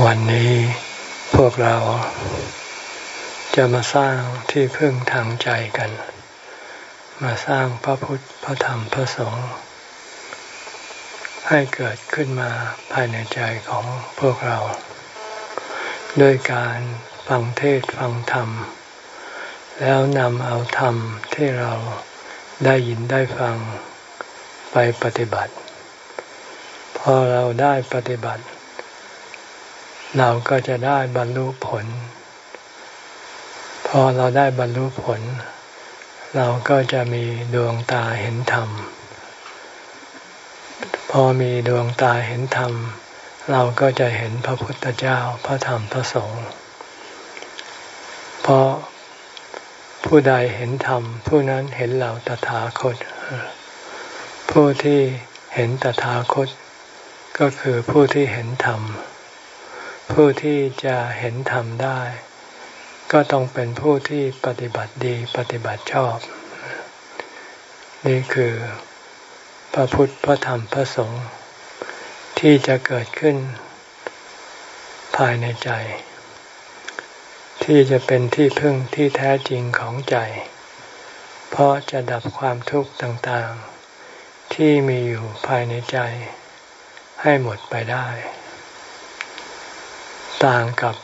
วันนี้พวกเราจะมาสร้างที่พึ่งทางใจกัน มาสร้างพระพุทธพระธรรมพระสงฆ์ให้เกิดขึ้นมาภายในใจของพวกเรา ด้วยการฟังเทศฟังธรรม แล้วนำเอาธรรมที่เราได้ยินได้ฟังไปปฏิบัติ พอเราได้ปฏิบัติ เราก็จะได้บรรลุผล พอเราได้บรรลุผล เราก็จะมีดวงตาเห็นธรรม พอมีดวงตาเห็นธรรม เราก็จะเห็นพระพุทธเจ้าพระธรรมพระสงฆ์เพราะผู้ใดเห็นธรรม ผู้นั้นเห็นเราตถาคต ผู้ที่เห็นตถาคต ก็คือผู้ที่เห็นธรรม ผู้ที่จะเห็นธรรมได้ ก็ต้องเป็นผู้ที่ปฏิบัติดีปฏิบัติชอบ นี่คือพระพุทธพระธรรมพระสงฆ์ที่จะเกิดขึ้นภายในใจ ที่จะเป็นที่พึ่งที่แท้จริงของใจ เพราะจะดับความทุกข์ต่างๆ ที่มีอยู่ภายในใจให้หมดไปได้ ต่างกับ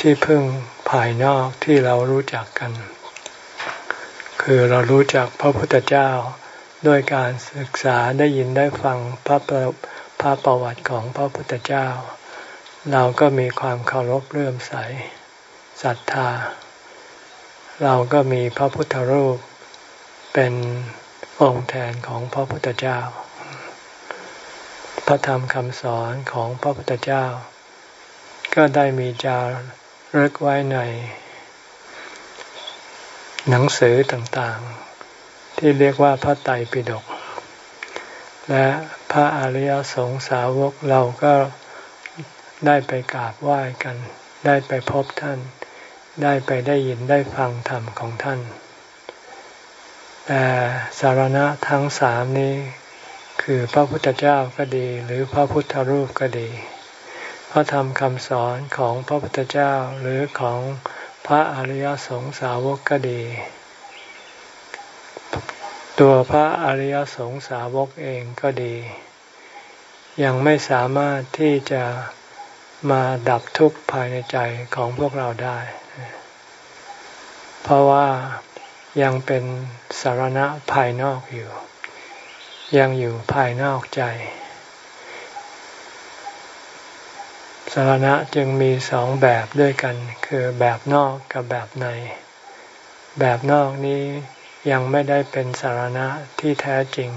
ที่พึ่งภายนอกที่เรารู้จักกัน คือเรารู้จักพระพุทธเจ้าด้วยการศึกษาได้ยินได้ฟังพระประพระประวัติของพระพุทธเจ้า เราก็มีความเคารพเลื่อมใสศรัทธา เราก็มีพระพุทธรูปเป็นองค์แทนของพระพุทธเจ้า พระธรรมคำสอนของพระพุทธเจ้า ก็ได้มีจารึกไว้ใน หนังสือต่างๆ ที่เรียกว่าพระไตรปิฎกและพระอริยสงสาวกเราก็ได้ไปกราบไหว้กัน ได้ไปพบท่าน ได้ไปได้ยินได้ฟังธรรมของท่าน แต่สารณะทั้งสามนี้ คือพระพุทธเจ้าก็ดี หรือพระพุทธรูปก็ดี พระธรรมคำสอนของพระพุทธเจ้าหรือของพระอริยสงสาวกก็ดี ตัวพระอริยสงสาวกเองก็ดี ยังไม่สามารถที่จะมาดับทุกข์ภายในใจของพวกเราได้ เพราะว่ายังเป็นสารณะภายนอกอยู่ ยังอยู่ภายนอกใจ สารณะจึงมีสองแบบด้วยกัน คือแบบนอกกับแบบใน แบบนอกนี้ยังไม่ได้เป็นสารณะที่แท้จริง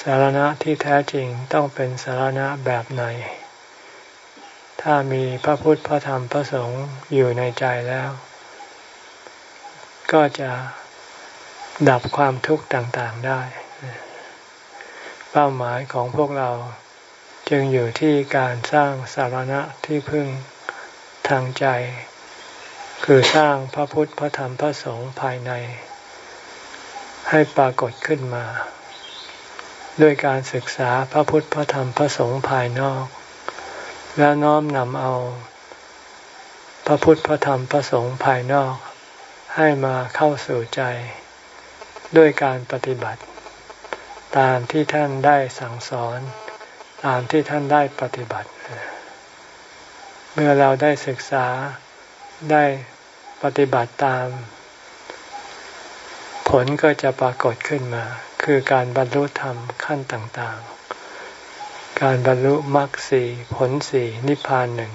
สารณะที่แท้จริงต้องเป็นสารณะแบบใน ถ้ามีพระพุทธพระธรรมพระสงฆ์อยู่ในใจแล้ว ก็จะดับความทุกข์ต่างๆได้ เป้าหมายของพวกเรา จึงอยู่ที่การสร้างสารณะที่พึ่งทางใจ คือสร้างพระพุทธพระธรรมพระสงฆ์ภายใน ให้ปรากฏขึ้นมา ด้วยการศึกษาพระพุทธพระธรรมพระสงฆ์ภายนอก แล้วน้อมนำเอา พระพุทธพระธรรมพระสงฆ์ภายนอก ให้มาเข้าสู่ใจ ด้วยการปฏิบัติ ตามที่ท่านได้สั่งสอน ตามที่ท่านได้ปฏิบัติ เมื่อเราได้ศึกษาได้ปฏิบัติตาม ผลก็จะปรากฏขึ้นมา คือการบรรลุธรรมขั้นต่างๆ การบรรลุมรรคสี่ผลสี่นิพพานหนึ่ง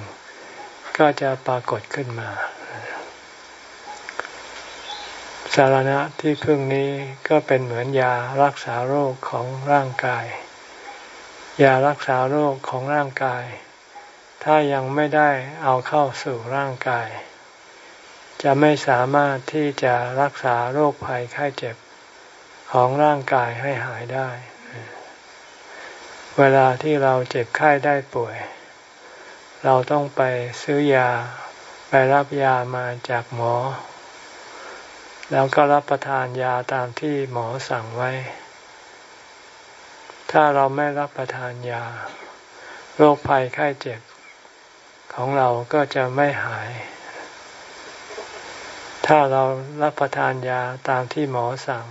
ก็จะปรากฏขึ้นมาสารณะที่พึ่งนี้ก็เป็นเหมือนยารักษาโรคของร่างกาย ยารักษาโรคของร่างกาย ถ้ายังไม่ได้เอาเข้าสู่ร่างกาย จะไม่สามารถที่จะรักษาโรคภัยไข้เจ็บของร่างกายให้หายได้ เวลาที่เราเจ็บไข้ได้ป่วย เราต้องไปซื้อยาไปรับยามาจากหมอ แล้วก็รับประทานยาตามที่หมอสั่งไว้ ถ้าเราไม่รับประทานยา โรคภัยไข้เจ็บของเราก็จะไม่หาย ถ้าเรารับประทานยาตามที่หมอสั่ง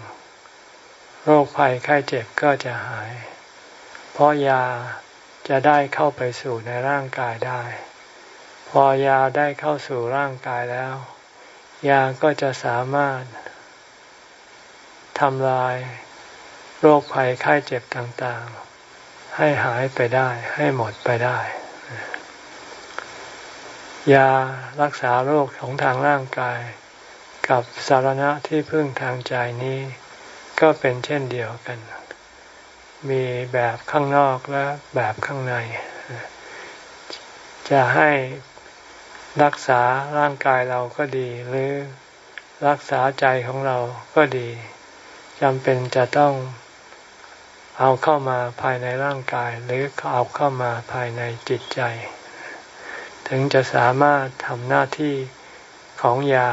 โรคภัยไข้เจ็บก็จะหาย เพราะยาจะได้เข้าไปสู่ในร่างกายได้ พอยาได้เข้าสู่ร่างกายแล้ว ยาก็จะสามารถทำลาย โรคภัยไข้เจ็บต่างๆ ให้หายไปได้ให้หมดไปได้ ยารักษาโรคของทางร่างกาย กับสารณะที่พึ่งทางใจนี้ ก็เป็นเช่นเดียวกัน มีแบบข้างนอกและแบบข้างใน จะให้รักษาร่างกายเราก็ดี หรือรักษาใจของเราก็ดีจำเป็นจะต้อง เอาเข้ามาภายในร่างกาย หรือเอาเข้ามาภายในจิตใจ ถึงจะสามารถทำหน้าที่ของยา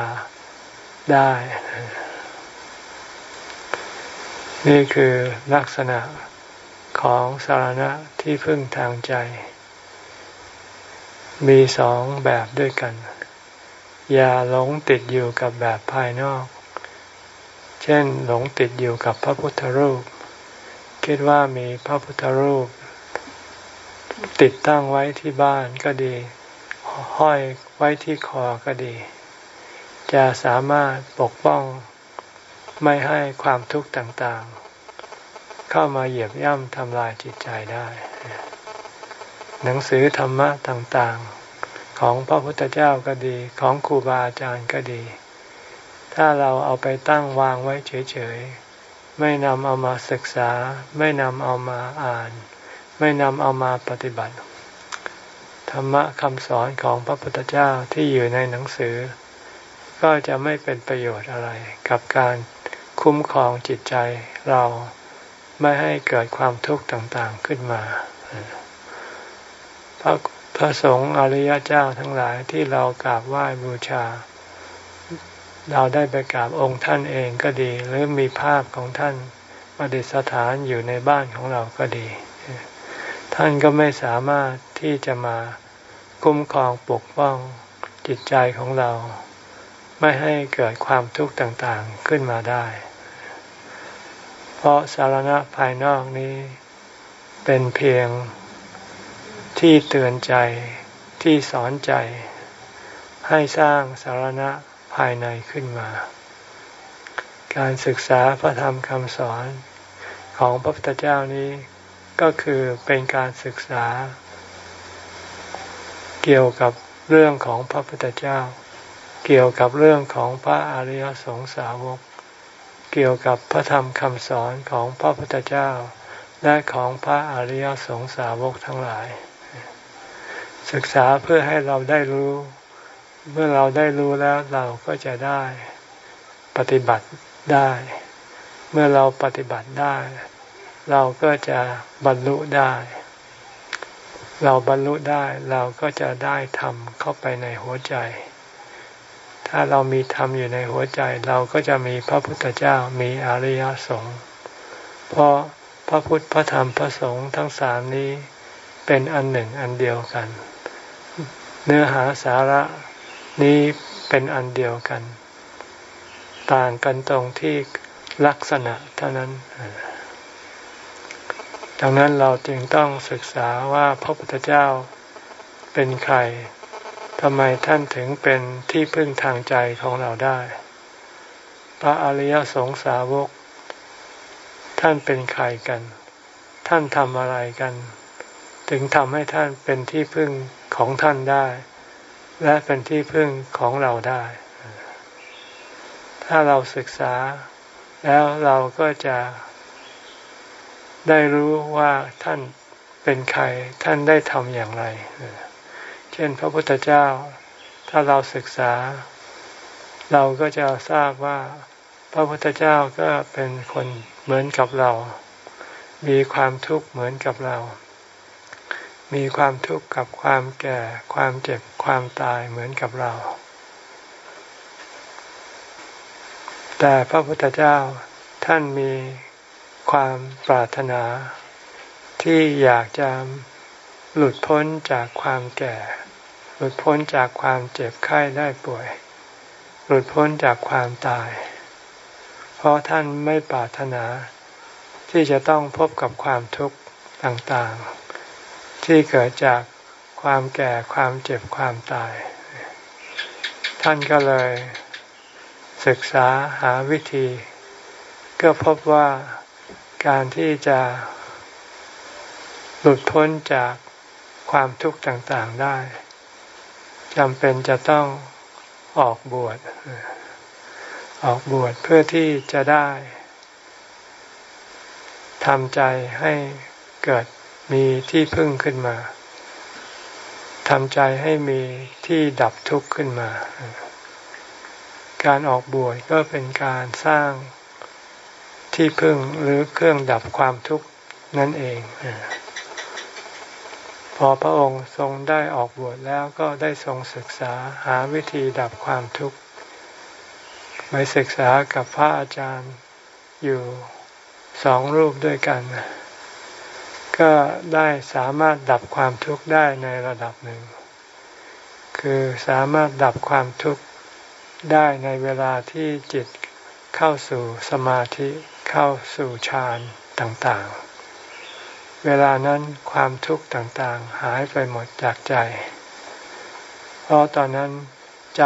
ได้ นี่คือลักษณะของสารณะที่พึ่งทางใจ มีสองแบบด้วยกัน อย่าหลงติดอยู่กับแบบภายนอก เช่นหลงติดอยู่กับพระพุทธรูป คิดว่ามีพระพุทธรูป ติดตั้งไว้ที่บ้านก็ดี ห้อยไว้ที่คอก็ดี จะสามารถปกป้องไม่ให้ความทุกข์ต่างๆ เข้ามาเหยียบย่ำทำลายจิตใจได้ หนังสือธรรมะต่างๆ ของพระพุทธเจ้าก็ดีของครูบาอาจารย์ก็ดี ถ้าเราเอาไปตั้งวางไว้เฉยๆ ไม่นำเอามาศึกษา ไม่นำเอามาอ่าน ไม่นำเอามาปฏิบัติ ธรรมะคำสอนของพระพุทธเจ้าที่อยู่ในหนังสือ ก็จะไม่เป็นประโยชน์อะไร กับการคุ้มครองจิตใจเราไม่ให้เกิดความทุกข์ต่างๆขึ้นมา พระพระสงฆ์อริยเจ้าทั้งหลายที่เรากราบไหว้บูชา เราได้ไปกราบองค์ท่านเองก็ดี หรือมีภาพของท่านประดิษฐานอยู่ในบ้านของเราก็ดี ท่านก็ไม่สามารถที่จะมาคุ้มครองปกป้องจิตใจของเรา ไม่ให้เกิดความทุกข์ต่างๆขึ้นมาได้ เพราะสารณะภายนอกนี้ เป็นเพียงที่เตือนใจที่สอนใจ ให้สร้างสารณะ ภายในขึ้นมา การศึกษาพระธรรมคำสอนของพระพุทธเจ้านี้ก็คือเป็นการศึกษา เกี่ยวกับเรื่องของพระพุทธเจ้า เกี่ยวกับเรื่องของพระอริยสงสาวก เกี่ยวกับพระธรรมคำสอนของพระพุทธเจ้า และของพระอริยสงสาวกทั้งหลาย ศึกษาเพื่อให้เราได้รู้ เมื่อเราได้รู้แล้วเราก็จะได้ปฏิบัติได้ เมื่อเราปฏิบัติได้ เราก็จะบรรลุได้ เราบรรลุได้เราก็จะได้ธรรมเข้าไปในหัวใจ ถ้าเรามีธรรมอยู่ในหัวใจ เราก็จะมีพระพุทธเจ้ามีอริยสงฆ์เพราะพระพุทธพระธรรมพระสงฆ์ทั้งสามนี้เป็นอันหนึ่งอันเดียวกัน เนื้อหาสาระ นี้เป็นอันเดียวกัน ต่างกันตรงที่ลักษณะเท่านั้น ดังนั้นเราจึงต้องศึกษาว่าพระพุทธเจ้าเป็นใครทำไมท่านถึงเป็นที่พึ่งทางใจของเราได้ พระอริยสงสาวก ท่านเป็นใครกัน ท่านทำอะไรกัน ถึงทำให้ท่านเป็นที่พึ่งของท่านได้ และเป็นที่พึ่งของเราได้ ถ้าเราศึกษา แล้วเราก็จะได้รู้ว่าท่านเป็นใคร ท่านได้ทำอย่างไร เช่นพระพุทธเจ้า ถ้าเราศึกษา เราก็จะทราบว่า พระพุทธเจ้าก็เป็นคนเหมือนกับเรา มีความทุกข์เหมือนกับเรา มีความทุกข์กับความแก่ ความเจ็บความตายเหมือนกับเรา แต่พระพุทธเจ้าท่านมีความปรารถนา ที่อยากจะหลุดพ้นจากความแก่ หลุดพ้นจากความเจ็บไข้ได้ป่วย หลุดพ้นจากความตาย เพราะท่านไม่ปรารถนา ที่จะต้องพบกับความทุกข์ต่างๆ ที่เกิดจากความแก่ความเจ็บความตาย ท่านก็เลย ศึกษาหาวิธี ก็พบว่าการที่จะหลุดพ้นจากความทุกข์ต่างๆได้จำเป็นจะต้องออกบวชออกบวชเพื่อที่จะได้ทำใจให้เกิด มีที่พึ่งขึ้นมาทำใจให้มีที่ดับทุกข์ขึ้นมา การออกบวชก็เป็นการสร้างที่พึ่งหรือเครื่องดับความทุกข์นั่นเอง พอพระองค์ทรงได้ออกบวชแล้วก็ได้ทรงศึกษาหาวิธีดับความทุกข์ไปศึกษากับพระอาจารย์อยู่สองรูปด้วยกัน ก็ได้สามารถดับความทุกข์ได้ในระดับหนึ่ง คือสามารถดับความทุกข์ได้ในเวลาที่จิตเข้าสู่สมาธิเข้าสู่ฌานต่างๆ เวลานั้นความทุกข์ต่างๆ หายไปหมดจากใจ เพราะตอนนั้นใจ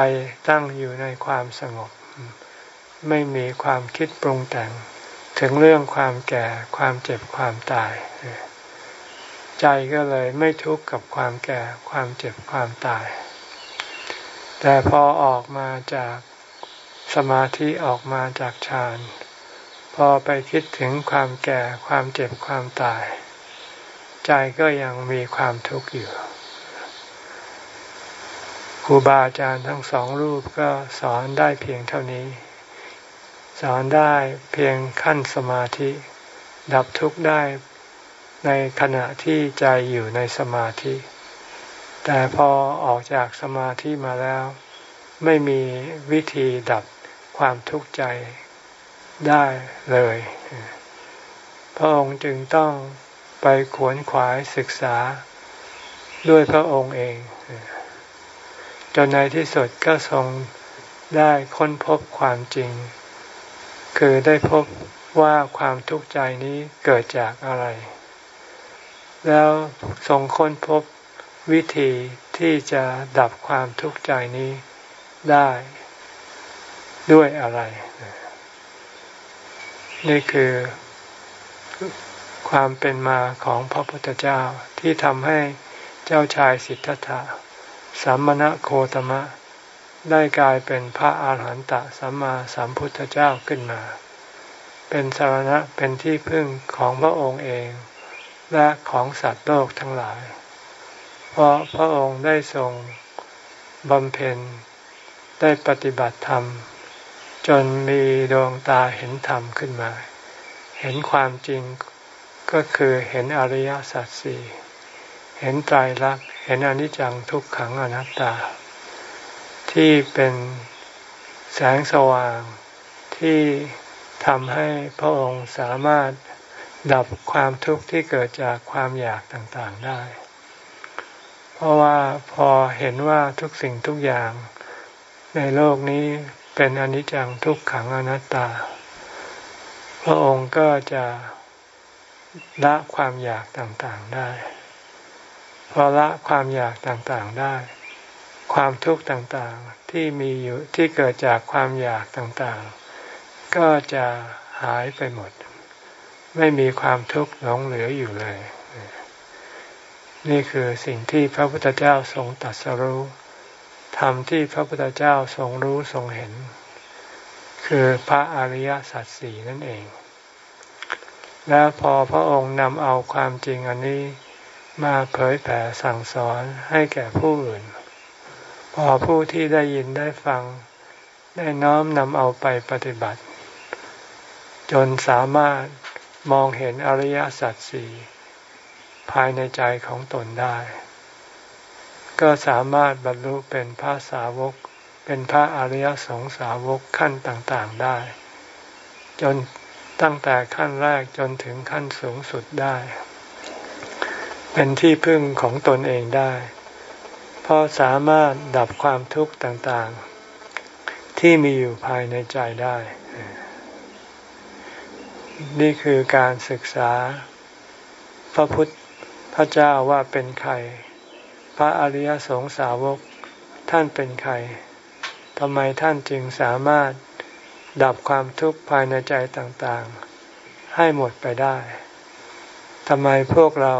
ตั้งอยู่ในความสงบ ไม่มีความคิดปรุงแต่ง ถึงเรื่องความแก่ความเจ็บความตาย ใจก็เลยไม่ทุกข์กับความแก่ความเจ็บความตาย แต่พอออกมาจากสมาธิออกมาจากฌานพอไปคิดถึงความแก่ความเจ็บความตาย ใจก็ยังมีความทุกข์อยู่ครูบาอาจารย์ทั้งสองรูปก็สอนได้เพียงเท่านี้ สอนได้เพียงขั้นสมาธิ ดับทุกข์ได้ ในขณะที่ใจอยู่ในสมาธิ แต่พอออกจากสมาธิมาแล้ว ไม่มีวิธีดับความทุกข์ใจได้เลย พระองค์จึงต้องไปขวนขวายศึกษาด้วยพระองค์เอง จนในที่สุดก็ทรงได้ค้นพบความจริง คือได้พบว่าความทุกข์ใจนี้เกิดจากอะไร แล้วทรงค้นพบวิธีที่จะดับความทุกข์ใจนี้ได้ด้วยอะไร นี่คือความเป็นมาของพระพุทธเจ้าที่ทำให้เจ้าชายสิทธัตถะสัมมณโคตมะ ได้กลายเป็นพระอาหารหันตสัมมาสัมพุทธเจ้าขึ้นมา เป็นสารณะเป็นที่พึ่งของพระองค์เอง และของสัตว์โลกทั้งหลาย เพราะพระองค์ได้ทรงบำเพ็ญได้ปฏิบัติธรรม จนมีดวงตาเห็นธรรมขึ้นมา เห็นความจริงก็คือเห็นอริยสัจสี่เห็นไตรลักษณ์เห็นอนิจจังทุกขังอนัตตา ที่เป็นแสงสว่างที่ทำให้พระองค์สามารถ ดับความทุกข์ที่เกิดจากความอยากต่างๆได้ เพราะว่าพอเห็นว่าทุกสิ่งทุกอย่างในโลกนี้เป็นอนิจจังทุกขังอนัตตา พระองค์ก็จะละความอยากต่างๆได้ พอละความอยากต่างๆได้ ความทุกข์ต่างๆที่มีอยู่ที่เกิดจากความอยากต่างๆ ก็จะหายไปหมด ไม่มีความทุกข์หลงเหลืออยู่เลย นี่คือสิ่งที่พระพุทธเจ้าทรงตัดสรู้ธรรมที่พระพุทธเจ้าทรงรู้ทรงเห็น คือพระอริยสัจสี่นั่นเอง แล้วพอพระองค์นำเอาความจริงอันนี้มาเผยแผ่สั่งสอนให้แก่ผู้อื่น พอผู้ที่ได้ยินได้ฟัง ได้น้อมนำเอาไปปฏิบัติ จนสามารถ มองเห็นอริยสัจสี่ภายในใจของตนได้ ก็สามารถบรรลุเป็นพระสาวก เป็นพระอริยสงสาวกขั้นต่างๆได้ จนตั้งแต่ขั้นแรกจนถึงขั้นสูงสุดได้ เป็นที่พึ่งของตนเองได้ เพราะสามารถดับความทุกข์ต่างๆ ที่มีอยู่ภายในใจได้ นี่คือการศึกษา พระพุทธพระเจ้าว่าเป็นใคร พระอริยสงสาวกท่านเป็นใครทำไมท่านจึงสามารถดับความทุกข์ภายในใจต่างๆ ให้หมดไปได้ทำไมพวกเรา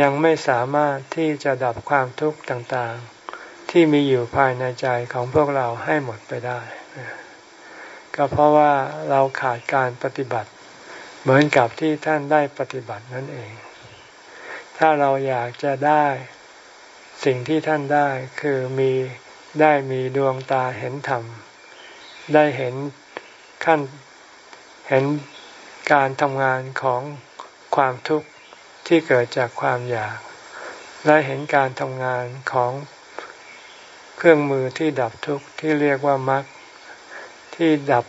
ยังไม่สามารถที่จะดับความทุกข์ต่างๆ ที่มีอยู่ภายในใจของพวกเราให้หมดไปได้ ก็เพราะว่าเราขาดการปฏิบัติ เหมือนกับที่ท่านได้ปฏิบัตินั่นเอง ถ้าเราอยากจะได้สิ่งที่ท่านได้คือมีได้มีดวงตาเห็นธรรม ได้เห็นขั้นเห็นการทำงานของความทุกข์ที่เกิดจากความอยาก และเห็นการทำงานของเครื่องมือที่ดับทุกข์ที่เรียกว่ามรรค ที่ดับ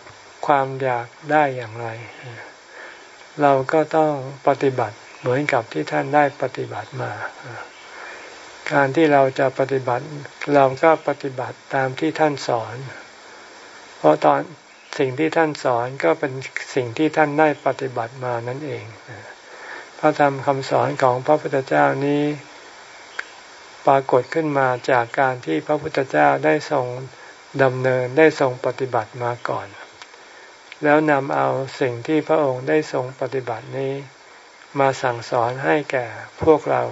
ความอยากได้อย่างไร เราก็ต้องปฏิบัติเหมือนกับที่ท่านได้ปฏิบัติมา การที่เราจะปฏิบัติ เราก็ปฏิบัติตามที่ท่านสอน เพราะตอนสิ่งที่ท่านสอนก็เป็นสิ่งที่ท่านได้ปฏิบัติมานั่นเองพระธรรมคำสอนของพระพุทธเจ้านี้ปรากฏขึ้นมาจากการที่พระพุทธเจ้าได้ทรง ดำเนินได้ทรงปฏิบัติมาก่อน แล้วนำเอาสิ่งที่พระองค์ได้ทรงปฏิบัตินี้ มาสั่งสอนให้แก่พวกเรา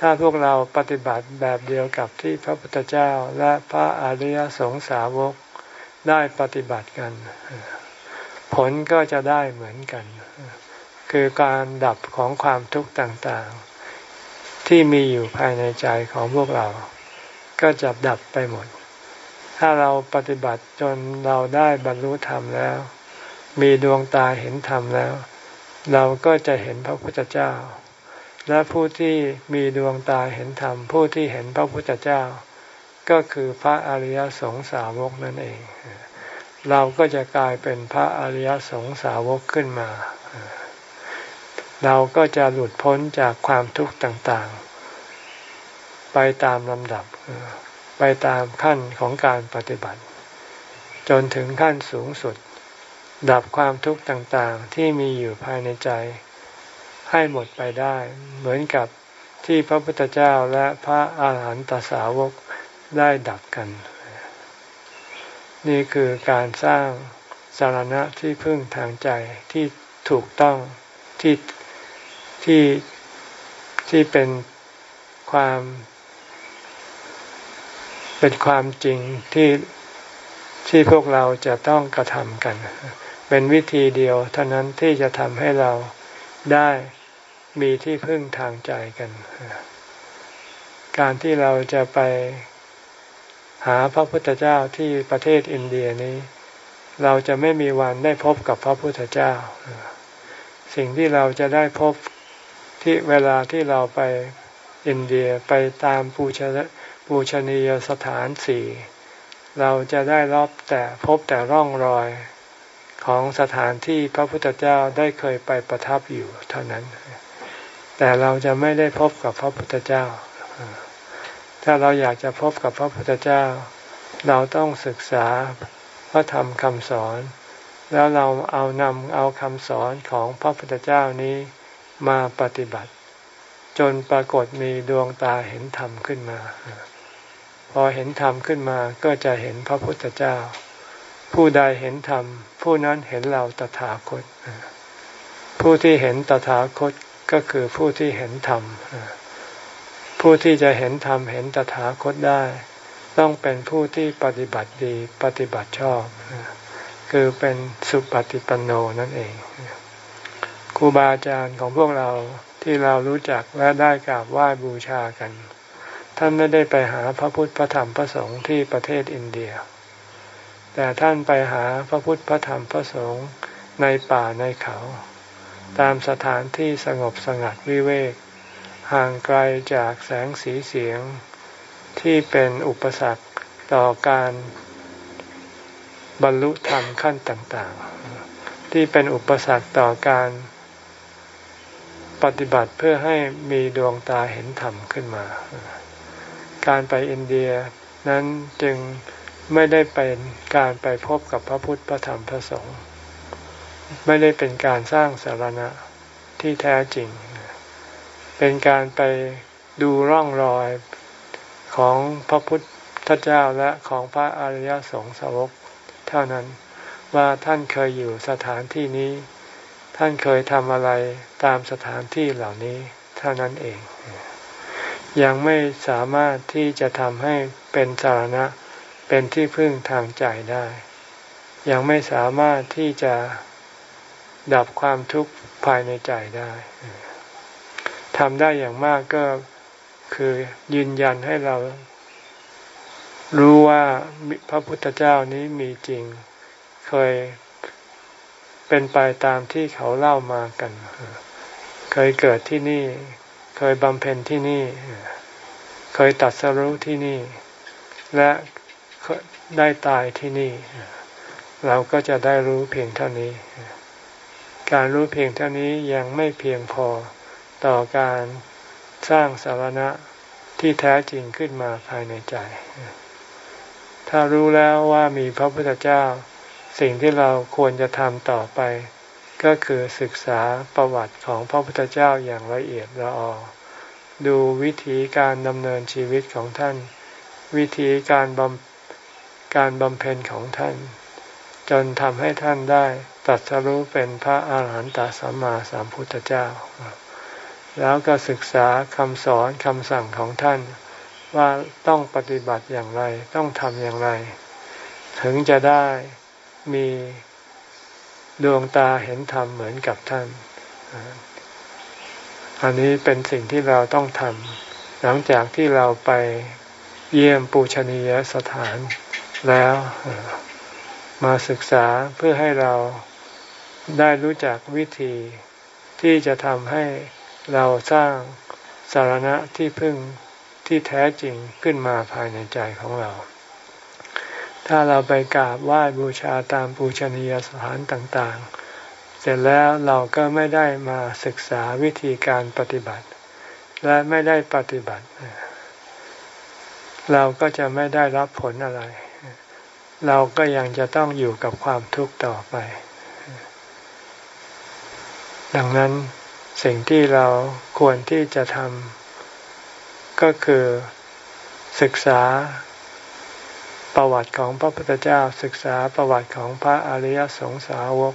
ถ้าพวกเราปฏิบัติแบบเดียวกับที่พระพุทธเจ้าและพระอริยสงสาวกได้ปฏิบัติกัน ผลก็จะได้เหมือนกัน คือการดับของความทุกข์ต่างๆ ที่มีอยู่ภายในใจของพวกเรา ก็จะดับไปหมด ถ้าเราปฏิบัติจนเราได้บรรลุธรรมแล้ว มีดวงตาเห็นธรรมแล้ว เราก็จะเห็นพระพุทธเจ้า และผู้ที่มีดวงตาเห็นธรรม ผู้ที่เห็นพระพุทธเจ้า ก็คือพระอริยสงสาวกนั่นเอง เราก็จะกลายเป็นพระอริยสงสาวกขึ้นมา เราก็จะหลุดพ้นจากความทุกข์ต่างๆ ไปตามลำดับ ไปตามขั้นของการปฏิบัติ จนถึงขั้นสูงสุด ดับความทุกข์ต่างๆ ที่มีอยู่ภายในใจ ให้หมดไปได้ เหมือนกับที่พระพุทธเจ้าและพระอาหารหันตสาวกได้ดับกัน นี่คือการสร้างสารณะที่พึ่งทางใจที่ถูกต้องที่ที่ที่เป็นความ เป็นความจริงที่ที่พวกเราจะต้องกระทำกัน เป็นวิธีเดียวเท่านั้นที่จะทำให้เราได้มีที่พึ่งทางใจกัน การที่เราจะไปหาพระพุทธเจ้าที่ประเทศอินเดียนี้ เราจะไม่มีวันได้พบกับพระพุทธเจ้า สิ่งที่เราจะได้พบที่เวลาที่เราไปอินเดียไปตามปูช ปูชนียสถานสี่เราจะได้รับแต่พบแต่ร่องรอยของสถานที่พระพุทธเจ้าได้เคยไปประทับอยู่เท่านั้น แต่เราจะไม่ได้พบกับพระพุทธเจ้า ถ้าเราอยากจะพบกับพระพุทธเจ้า เราต้องศึกษาพระธรรมคำสอน แล้วเราเอานำเอาคำสอนของพระพุทธเจ้านี้มาปฏิบัติ จนปรากฏมีดวงตาเห็นธรรมขึ้นมา อเห็นธรรมขึ้นมาก็จะเห็นพระพุทธเจ้า ผู้ใดเห็นธรรม ผู้นั้นเห็นเราตถาคต ผู้ที่เห็นตถาคตก็คือผู้ที่เห็นธรรม ผู้ที่จะเห็นธรรมเห็นตถาคตได้ ต้องเป็นผู้ที่ปฏิบัติดีปฏิบัติชอบ คือเป็นสุปฏิปันโนนั่นเองครูบาอาจารย์ของพวกเราที่เรารู้จักและได้กราบไหว้บูชากัน ท่านไม่ได้ไปหาพระพุทธพระธรรมพระสงฆ์ที่ประเทศอินเดีย แต่ท่านไปหาพระพุทธพระธรรมพระสงฆ์ในป่าในเขา ตามสถานที่สงบสงัดวิเวก ห่างไกลจากแสงสีเสียง ที่เป็นอุปสรรคต่อการบรรลุธรรมขั้นต่างๆ ที่เป็นอุปสรรคต่อการปฏิบัติเพื่อให้มีดวงตาเห็นธรรมขึ้นมา การไปอินเดียนั้นจึงไม่ได้เป็นการไปพบกับพระพุทธพระธรรมพระสงฆ์ไม่ได้เป็นการสร้างสารณะที่แท้จริง เป็นการไปดูร่องรอยของพระพุทธเจ้าและของพระอริยสงสาวกเท่านั้นว่าท่านเคยอยู่สถานที่นี้ ท่านเคยทำอะไรตามสถานที่เหล่านี้เท่านั้นเอง ยังไม่สามารถที่จะทำให้เป็นสารณะ เป็นที่พึ่งทางใจได้ ยังไม่สามารถที่จะดับความทุกข์ภายในใจได้ทำได้อย่างมากก็คือยืนยันให้เรา รู้ว่าพระพุทธเจ้านี้มีจริง เคยเป็นไปตามที่เขาเล่ามากัน เคยเกิดที่นี่ เคยบำเพ็ญที่นี่ เคยตัดสรู้ที่นี่ และได้ตายที่นี่ เราก็จะได้รู้เพียงเท่านี้ การรู้เพียงเท่านี้ยังไม่เพียงพอต่อการสร้างสารณะที่แท้จริงขึ้นมาภายในใจ ถ้ารู้แล้วว่ามีพระพุทธเจ้า สิ่งที่เราควรจะทำต่อไป ก็คือศึกษาประวัติของพระพุทธเจ้าอย่างละเอียดละออดูวิธีการดำเนินชีวิตของท่าน วิธีการบำการบำเพ็ญของท่าน จนทำให้ท่านได้ตัดสรู้เป็นพระอาหารหันตสัมมาสัมพุทธเจ้า แล้วก็ศึกษาคำสอนคำสั่งของท่านว่าต้องปฏิบัติอย่างไรต้องทำอย่างไร ถึงจะได้มี ดวงตาเห็นธรรมเหมือนกับท่าน อันนี้เป็นสิ่งที่เราต้องทำหลังจากที่เราไปเยี่ยมปูชนียสถานแล้วมาศึกษาเพื่อให้เราได้รู้จักวิธีที่จะทำให้เราสร้างสารณะที่พึ่งที่แท้จริงขึ้นมาภายในใจของเรา ถ้าเราไปกราบไหว้บูชาตามปูชนียสถานต่างๆ เสร็จแล้วเราก็ไม่ได้มาศึกษาวิธีการปฏิบัติ และไม่ได้ปฏิบัติ เราก็จะไม่ได้รับผลอะไร เราก็ยังจะต้องอยู่กับความทุกข์ต่อไป ดังนั้นสิ่งที่เราควรที่จะทำก็คือศึกษา ประวัติของพระพุทธเจ้า ศึกษาประวัติของพระอริยสงสาวก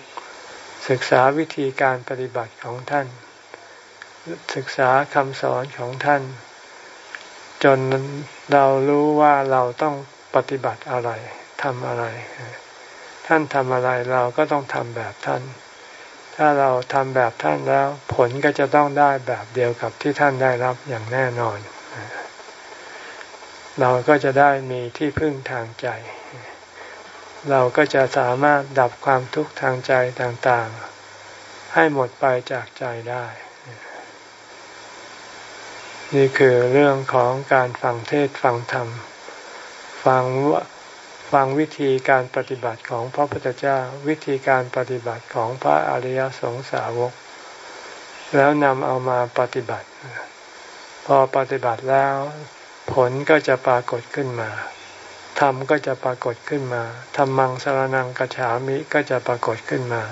ศึกษาวิธีการปฏิบัติของท่าน ศึกษาคำสอนของท่าน จนเรารู้ว่าเราต้องปฏิบัติอะไรทำอะไร ท่านทำอะไรเราก็ต้องทำแบบท่าน ถ้าเราทำแบบท่านแล้ว ผลก็จะต้องได้แบบเดียวกับที่ท่านได้รับอย่างแน่นอน เราก็จะได้มีที่พึ่งทางใจ เราก็จะสามารถดับความทุกข์ทางใจต่างๆ ให้หมดไปจากใจได้ นี่คือเรื่องของการฟังเทศฟังธรรม ฟังฟังวิธีการปฏิบัติของพระพุทธเจ้า วิธีการปฏิบัติของพระอริยสงสาวก แล้วนำเอามาปฏิบัติ พอปฏิบัติแล้ว ผลก็จะปรากฏขึ้นมาธรรมก็จะปรากฏขึ้นมาธรรมังสารนังกัจฉามิก็จะปรากฏขึ้นมา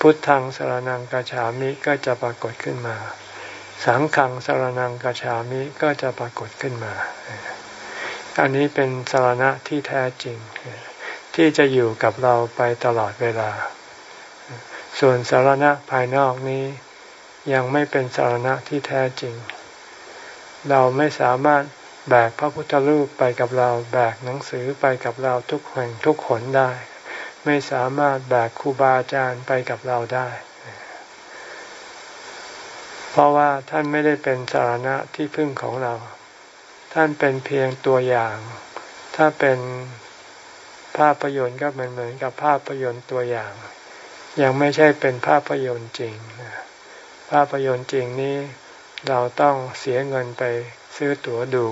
พุทธังสารนังกัจฉามิก็จะปรากฏขึ้นมา สังฆังสารนังกัจฉามิก็จะปรากฏขึ้นมา อันนี้เป็นสารณะที่แท้จริง ที่จะอยู่กับเราไปตลอดเวลา ส่วนสารณะภายนอกนี้ยังไม่เป็นสารณะที่แท้จริง เราไม่สามารถ แบกพระพุทธรูปไปกับเรา แบกหนังสือไปกับเราทุกแห่งทุกขนได้ ไม่สามารถแบกครูบาอาจารย์ไปกับเราได้ เพราะว่าท่านไม่ได้เป็นสารณะที่พึ่งของเรา ท่านเป็นเพียงตัวอย่าง ถ้าเป็นภาพยนตร์ก็เหมือนเหมือนกับภาพยนตร์ตัวอย่าง ยังไม่ใช่เป็นภาพยนตร์จริง ภาพยนตร์จริงนี้เราต้องเสียเงินไป ซื้อตั๋วดู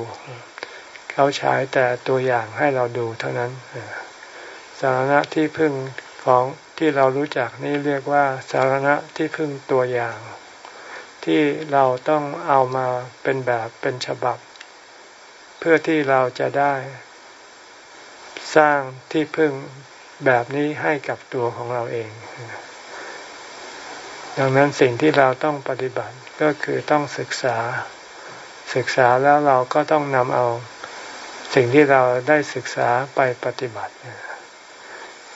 เขาฉายแต่ตัวอย่างให้เราดูเท่านั้นสาระที่พึ่งของที่เรารู้จักนี่เรียกว่าสาระที่พึ่งตัวอย่าง ที่เราต้องเอามาเป็นแบบเป็นฉบับ เพื่อที่เราจะได้ สร้างที่พึ่งแบบนี้ให้กับตัวของเราเอง ดังนั้นสิ่งที่เราต้องปฏิบัติก็คือต้องศึกษา ศึกษาแล้วเราก็ต้องนำเอาสิ่งที่เราได้ศึกษาไปปฏิบัติ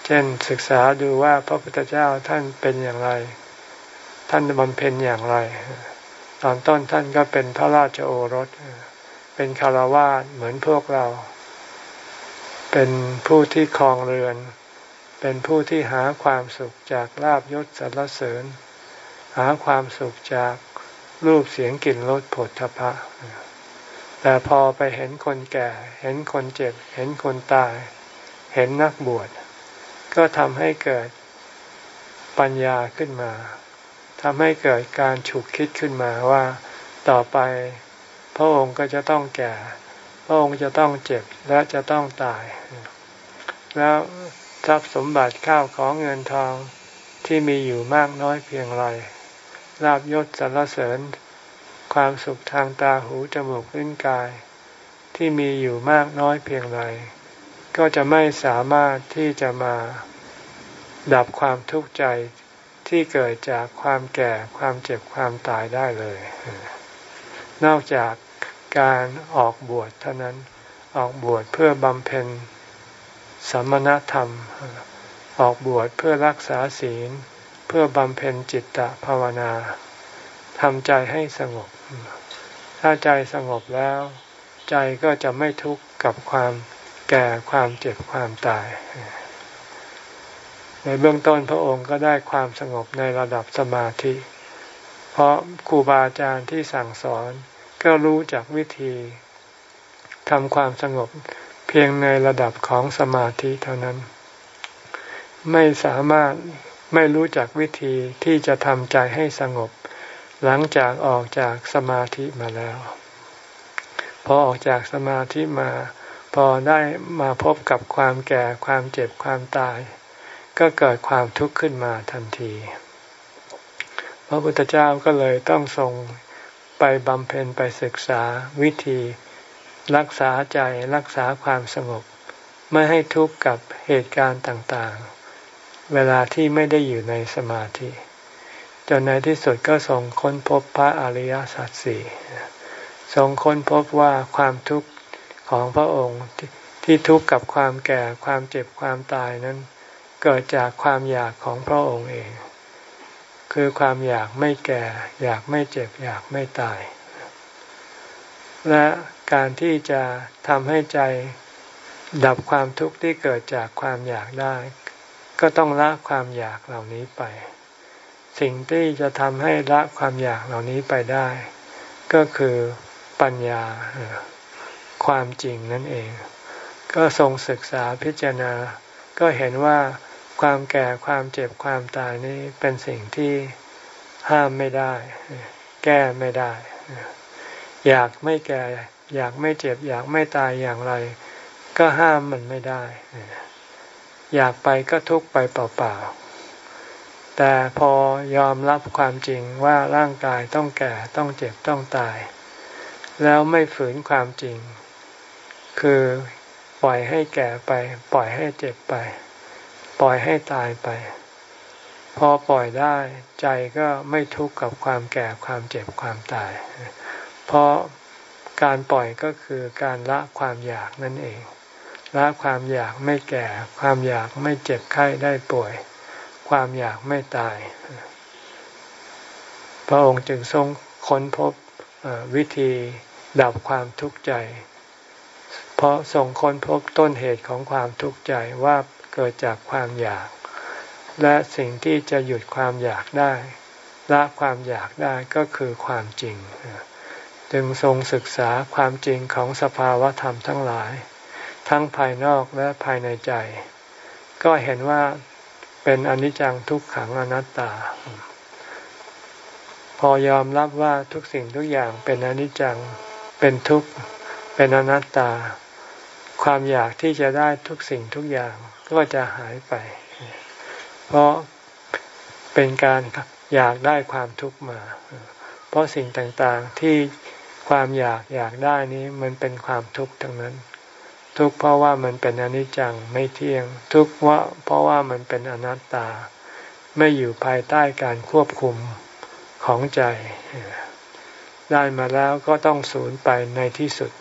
เช่นศึกษาดูว่าพระพุทธเจ้าท่านเป็นอย่างไร ท่านบำเพ็ญอย่างไร ตอนต้นท่านก็เป็นพระราชโอรส เป็นคารวาสเหมือนพวกเรา เป็นผู้ที่ครองเรือน เป็นผู้ที่หาความสุขจากลาบยศสรรเสริญ หาความสุขจาก รูปเสียงกลิ่นรสผลทพะ แต่พอไปเห็นคนแก่ เห็นคนเจ็บ เห็นคนตาย เห็นนักบวช ก็ทำให้เกิดปัญญาขึ้นมาทำให้เกิดการฉุกคิดขึ้นมาว่า ต่อไปพระองค์ก็จะต้องแก่ พระองค์จะต้องเจ็บและจะต้องตาย แล้วทรัพย์สมบัติข้าวของเงินทองที่มีอยู่มากน้อยเพียงไร ลาบยศสรรเสริญ ความสุขทางตาหูจมูกลิ้นกาย ที่มีอยู่มากน้อยเพียงไรก็จะไม่สามารถที่จะมาดับความทุกข์ใจที่เกิดจากความแก่ความเจ็บความตายได้เลย นอกจากการออกบวชเท่านั้นออกบวชเพื่อบำเพ็ญสมณธรรม ออกบวชเพื่อรักษาศีล พื่อบำเพ็ญจิตตภาวนาทำใจให้สงบ ถ้าใจสงบแล้ว ใจก็จะไม่ทุกข์กับความแก่ความเจ็บความตาย ในเบื้องต้นพระองค์ก็ได้ความสงบในระดับสมาธิ เพราะครูบาอาจารย์ที่สั่งสอนก็รู้จากวิธีทำความสงบเพียงในระดับของสมาธิเท่านั้น ไม่สามารถ ไม่รู้จักวิธีที่จะทำใจให้สงบ หลังจากออกจากสมาธิมาแล้ว พอออกจากสมาธิมา พอได้มาพบกับความแก่ความเจ็บความตาย ก็เกิดความทุกข์ขึ้นมาทันที พระพุทธเจ้าก็เลยต้องทรงไปบำเพ็ญไปศึกษาวิธี รักษาใจรักษาความสงบ ไม่ให้ทุกข์กับเหตุการณ์ต่างๆ เวลาที่ไม่ได้อยู่ในสมาธิ จนในที่สุดก็ทรงค้นพบพระอริยสัจสี่ทรงค้นพบว่าความทุกข์ของพระองค์ที่ทุกข์กับความแก่ความเจ็บความตายนั้น เกิดจากความอยากของพระองค์เอง คือความอยากไม่แก่ อยากไม่เจ็บ อยากไม่ตาย และการที่จะทำให้ใจดับความทุกข์ที่เกิดจากความอยากได้ ก็ต้องละความอยากเหล่านี้ไป สิ่งที่จะทำให้ละความอยากเหล่านี้ไปได้ ก็คือปัญญาความจริงนั่นเอง ก็ทรงศึกษาพิจารณา ก็เห็นว่าความแก่ความเจ็บความตายนี้เป็นสิ่งที่ห้ามไม่ได้ แก้ไม่ได้ อยากไม่แก่ อยากไม่เจ็บ อยากไม่ตายอย่างไร ก็ห้ามมันไม่ได้ อยากไปก็ทุกไปเปล่าๆ แต่พอยอมรับความจริงว่าร่างกายต้องแก่ต้องเจ็บต้องตาย แล้วไม่ฝืนความจริง คือปล่อยให้แก่ไป ปล่อยให้เจ็บไป ปล่อยให้ตายไป พอปล่อยได้ใจก็ไม่ทุกข์กับความแก่ความเจ็บความตาย เพราะการปล่อยก็คือการละความอยากนั่นเอง ละความอยากไม่แก่ ความอยากไม่เจ็บไข้ได้ป่วย ความอยากไม่ตาย พระองค์จึงทรงค้นพบวิธีดับความทุกข์ใจ เพราะทรงค้นพบต้นเหตุของความทุกข์ใจว่าเกิดจากความอยาก และสิ่งที่จะหยุดความอยากได้ ละความอยากได้ก็คือความจริง จึงทรงศึกษาความจริงของสภาวะธรรมทั้งหลาย ทั้งภายนอกและภายในใจ ก็เห็นว่าเป็นอนิจจังทุกขังอนัตตา พอยอมรับว่าทุกสิ่งทุกอย่างเป็นอนิจจังเป็นทุกข์เป็นอนัตตา ความอยากที่จะได้ทุกสิ่งทุกอย่างก็จะหายไป เพราะเป็นการอยากได้ความทุกข์มา เพราะสิ่งต่างๆที่ความอยากอยากได้นี้มันเป็นความทุกข์ทั้งนั้น ทุกข์เพราะว่ามันเป็นอนิจจังไม่เที่ยง ทุกข์ว่าเพราะว่ามันเป็นอนัตตา ไม่อยู่ภายใต้การควบคุมของใจ ได้มาแล้วก็ต้องสูญไปในที่สุด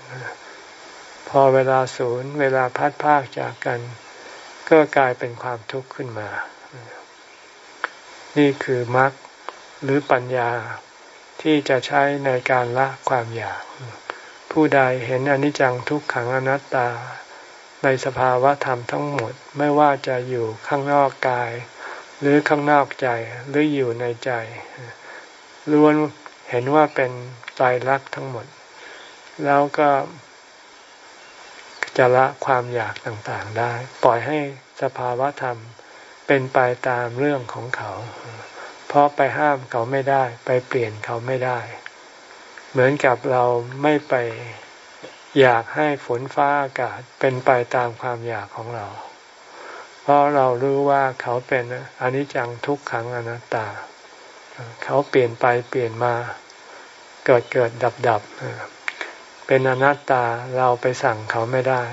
พอเวลาสูญเวลาพัดพากจากกัน ก็กลายเป็นความทุกข์ขึ้นมา นี่คือมรรคหรือปัญญาที่จะใช้ในการละความอยาก ผู้ใดเห็นอนิจจังทุกขังอนัตตา ในสภาวะธรรมทั้งหมดไม่ว่าจะอยู่ข้างนอกกาย หรือข้างนอกใจหรืออยู่ในใจล้วนเห็นว่าเป็นตายรักทั้งหมด แล้วก็จะละความอยากต่างๆได้ ปล่อยให้สภาวะธรรมเป็นไปตามเรื่องของเขา เพราะไปห้ามเขาไม่ได้ ไปเปลี่ยนเขาไม่ได้ เหมือนกับเราไม่ไปอยากให้ฝนฟ้าอากาศเป็นไปตามความอยากของเรา เพราะเรารู้ว่าเขาเป็นอนิจจังทุกขังอนัตตา เขาเปลี่ยนไปเปลี่ยนมา เกิดเกิดดับดับ เป็นอนัตตาเราไปสั่งเขาไม่ได้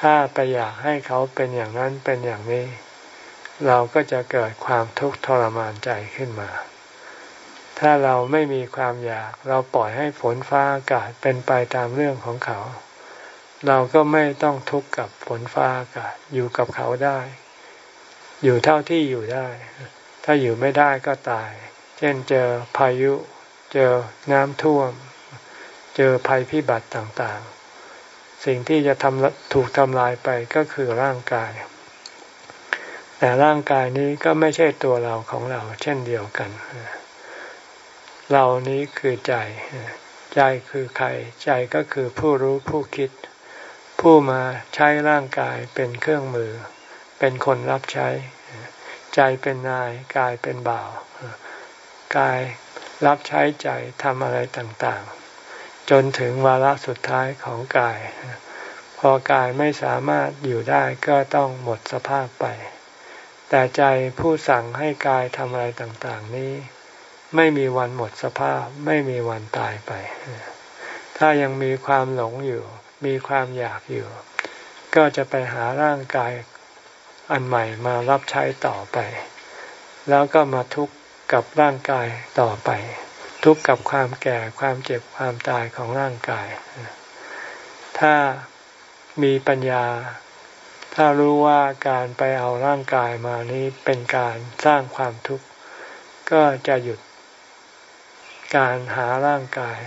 ถ้าไปอยากให้เขาเป็นอย่างนั้นเป็นอย่างนี้ เราก็จะเกิดความทุกข์ทรมานใจขึ้นมา ถ้าเราไม่มีความอยาก เราปล่อยให้ฝนฟ้าอากาศเป็นไปตามเรื่องของเขา เราก็ไม่ต้องทุกข์กับฝนฟ้าอากาศอยู่กับเขาได้ อยู่เท่าที่อยู่ได้ ถ้าอยู่ไม่ได้ก็ตาย เช่นเจอพายุ เจอน้ำท่วม เจอภัยพิบัติต่างๆ สิ่งที่จะทำถูกทำลายไปก็คือร่างกาย แต่ร่างกายนี้ก็ไม่ใช่ตัวเราของเรา เช่นเดียวกันเเรานี้คือใจ ใจคือใคร ใจก็คือผู้รู้ผู้คิด ผู้มาใช้ร่างกายเป็นเครื่องมือ เป็นคนรับใช้ ใจเป็นนายกายเป็นบ่าว กายรับใช้ใจทำอะไรต่างๆ จนถึงวาระสุดท้ายของกาย พอกายไม่สามารถอยู่ได้ก็ต้องหมดสภาพไป แต่ใจผู้สั่งให้กายทำอะไรต่างๆนี้ ไม่มีวันหมดสภาพ ไม่มีวันตายไป ถ้ายังมีความหลงอยู่ มีความอยากอยู่ ก็จะไปหาร่างกายอันใหม่มารับใช้ต่อไป แล้วก็มาทุกข์กับร่างกายต่อไป ทุกข์กับความแก่ความเจ็บความตายของร่างกาย ถ้ามีปัญญา ถ้ารู้ว่าการไปเอาร่างกายมานี้เป็นการสร้างความทุกข์ ก็จะหยุด การหาร่างกาย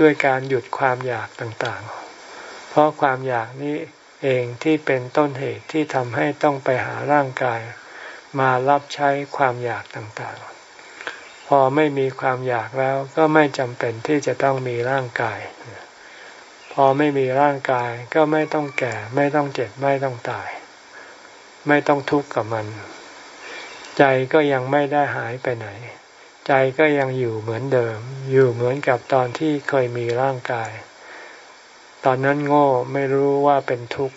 ด้วยการหยุดความอยากต่างๆ เพราะความอยากนี้เองที่เป็นต้นเหตุที่ทำให้ต้องไปหาร่างกาย มารับใช้ความอยากต่างๆ พอไม่มีความอยากแล้วก็ไม่จำเป็นที่จะต้องมีร่างกาย พอไม่มีร่างกายก็ไม่ต้องแก่ ไม่ต้องเจ็บไม่ต้องตาย ไม่ต้องทุกข์กับมัน ใจก็ยังไม่ได้หายไปไหน ใจก็ยังอยู่เหมือนเดิม อยู่เหมือนกับตอนที่เคยมีร่างกาย ตอนนั้นโง่ไม่รู้ว่าเป็นทุกข์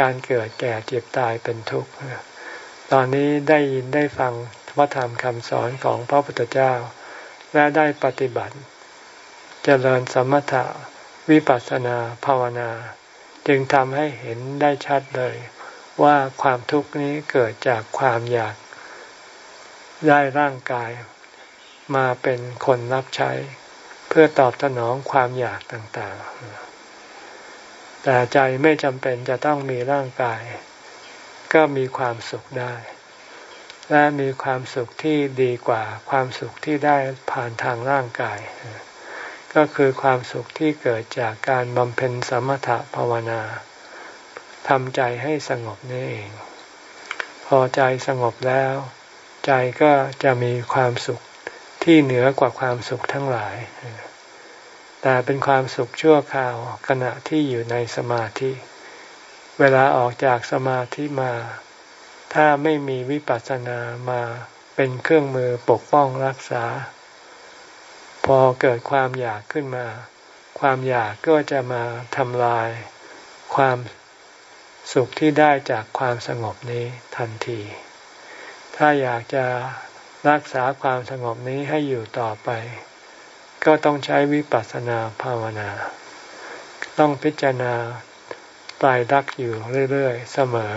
การเกิดแก่เจ็บตายเป็นทุกข์ตอนนี้ได้ยินได้ฟังพระธรรมคำสอนของพระพุทธเจ้า และได้ปฏิบัติเจริญสมถะวิปัสสนาภาวนา จึงทำให้เห็นได้ชัดเลย ว่าความทุกข์นี้เกิดจากความอยากได้ร่างกาย มาเป็นคนรับใช้ เพื่อตอบสนองความอยากต่างๆ แต่ใจไม่จำเป็นจะต้องมีร่างกาย ก็มีความสุขได้ และมีความสุขที่ดีกว่าความสุขที่ได้ผ่านทางร่างกาย ก็คือความสุขที่เกิดจากการบำเพ็ญสมถะภาวนาทำใจให้สงบนี่เอง พอใจสงบแล้ว ใจก็จะมีความสุข ที่เหนือกว่าความสุขทั้งหลาย แต่เป็นความสุขชั่วคราวขณะที่อยู่ในสมาธิ เวลาออกจากสมาธิมา ถ้าไม่มีวิปัสสนามาเป็นเครื่องมือปกป้องรักษา พอเกิดความอยากขึ้นมา ความอยากก็จะมาทำลาย ความสุขที่ได้จากความสงบนี้ทันที ถ้าอยากจะ รักษาความสงบนี้ให้อยู่ต่อไป ก็ต้องใช้วิปัสสนาภาวนา ต้องพิจารณาตายรักอยู่เรื่อยๆ เสมอ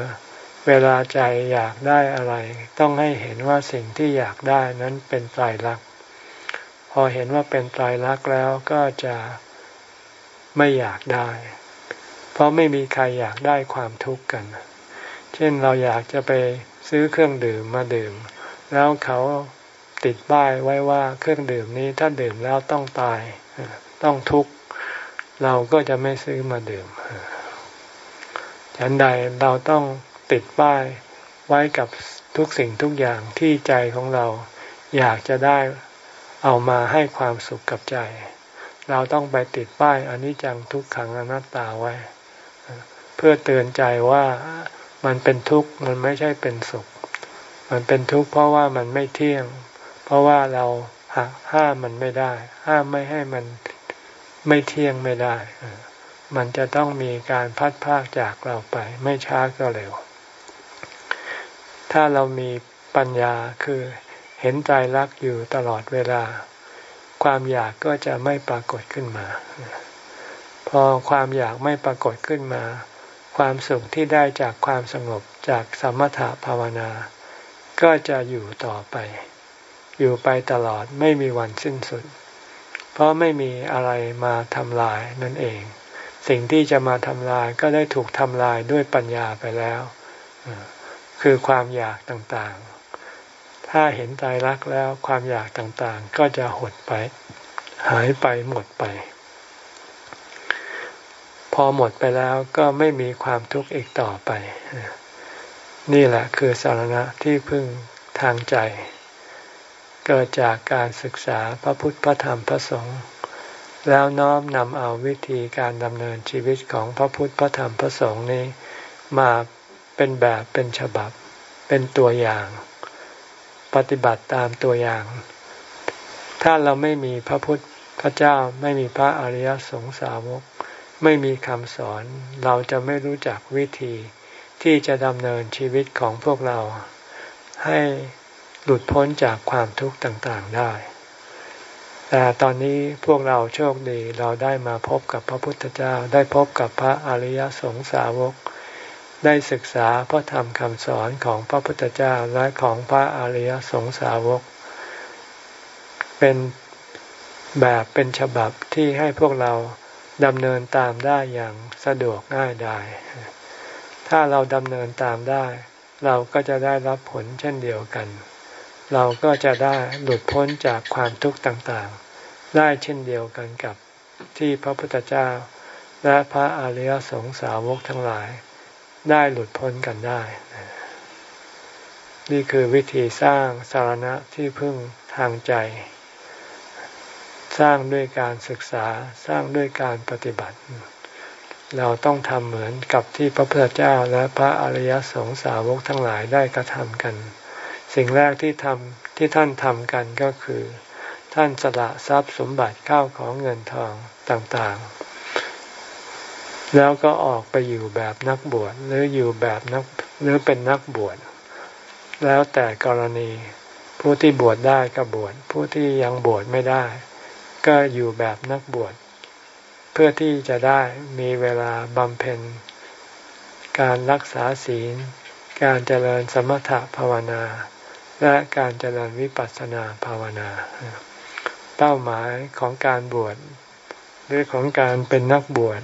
เวลาใจอยากได้อะไร ต้องให้เห็นว่าสิ่งที่อยากได้นั้นเป็นตายรัก พอเห็นว่าเป็นตายรักแล้วก็จะไม่อยากได้ เพราะไม่มีใครอยากได้ความทุกข์กัน เช่นเราอยากจะไปซื้อเครื่องดื่มมาดื่ม แล้วเขาติดป้ายไว้ว่าเครื่องดื่มนี้ถ้าดื่มแล้วต้องตาย ต้องทุกข์ เราก็จะไม่ซื้อมาดื่มฉันใดเราต้องติดป้ายไว้กับทุกสิ่งทุกอย่างที่ใจของเราอยากจะได้เอามาให้ความสุขกับใจ เราต้องไปติดป้ายอนิจจังทุกขังอนัตตาไว้ เพื่อเตือนใจว่ามันเป็นทุกข์มันไม่ใช่เป็นสุข มันเป็นทุกข์เพราะว่ามันไม่เที่ยง เพราะว่าเราห้ามมันไม่ได้ ห้ามไม่ให้มันไม่เที่ยงไม่ได้ มันจะต้องมีการพัดพากจากเราไป ไม่ช้าก็เร็ว ถ้าเรามีปัญญาคือเห็นใจรักอยู่ตลอดเวลา ความอยากก็จะไม่ปรากฏขึ้นมา พอความอยากไม่ปรากฏขึ้นมา ความสุขที่ได้จากความสงบจากสมถะภาวนา ก็จะอยู่ต่อไป อยู่ไปตลอดไม่มีวันสิ้นสุด เพราะไม่มีอะไรมาทำลายนั่นเอง สิ่งที่จะมาทำลายก็ได้ถูกทำลายด้วยปัญญาไปแล้ว คือความอยากต่างๆ ถ้าเห็นใจรักแล้วความอยากต่างๆ ก็จะหดไป หายไปหมดไป พอหมดไปแล้วก็ไม่มีความทุกข์อีกต่อไป นี่แหละคือสารณะที่พึ่งทางใจ เกิดจากการศึกษาพระพุทธพระธรรมพระสงฆ์แล้วน้อมนำเอาวิธีการดำเนินชีวิตของพระพุทธพระธรรมพระสงฆ์นี้ มาเป็นแบบเป็นฉบับ เป็นตัวอย่าง ปฏิบัติตามตัวอย่าง ถ้าเราไม่มีพระพุทธพระเจ้าไม่มีพระอริยสงสาวก ไม่มีคำสอน เราจะไม่รู้จักวิธี ที่จะดำเนินชีวิตของพวกเราให้หลุดพ้นจากความทุกข์ต่างๆได้ แต่ตอนนี้พวกเราโชคดีเราได้มาพบกับพระพุทธเจ้า ได้พบกับพระอริยสงสาวก ได้ศึกษาพระธรรมคำสอนของพระพุทธเจ้าและของพระอริยสงสาวก เป็นแบบเป็นฉบับที่ให้พวกเราดำเนินตามได้อย่างสะดวกง่ายดาย ถ้าเราดำเนินตามได้ เราก็จะได้รับผลเช่นเดียวกัน เราก็จะได้หลุดพ้นจากความทุกข์ต่างๆ ได้เช่นเดียวกันกับที่พระพุทธเจ้า และพระอริยสงสาวกทั้งหลาย ได้หลุดพ้นกันได้ นี่คือวิธีสร้างสารณะที่พึ่งทางใจ สร้างด้วยการศึกษาสร้างด้วยการปฏิบัติ เราต้องทำเหมือนกับที่พระพุทธเจ้าและพระอริยสงสาวกทั้งหลายได้กระทำกัน สิ่งแรกที่ทำที่ท่านทำกันก็คือ ท่านสละทรัพย์สมบัติข้าวของเงินทองต่างๆ แล้วก็ออกไปอยู่แบบนักบวชหรืออยู่แบบนักหรือเป็นนักบวช แล้วแต่กรณีผู้ที่บวชได้ก็บวชผู้ที่ยังบวชไม่ได้ ก็อยู่แบบนักบวช เพื่อที่จะได้มีเวลาบำเพ็ญ การรักษาศีล การเจริญสมถะภาวนา และการเจริญวิปัสสนาภาวนา เป้าหมายของการบวชหรือของการเป็นนักบวช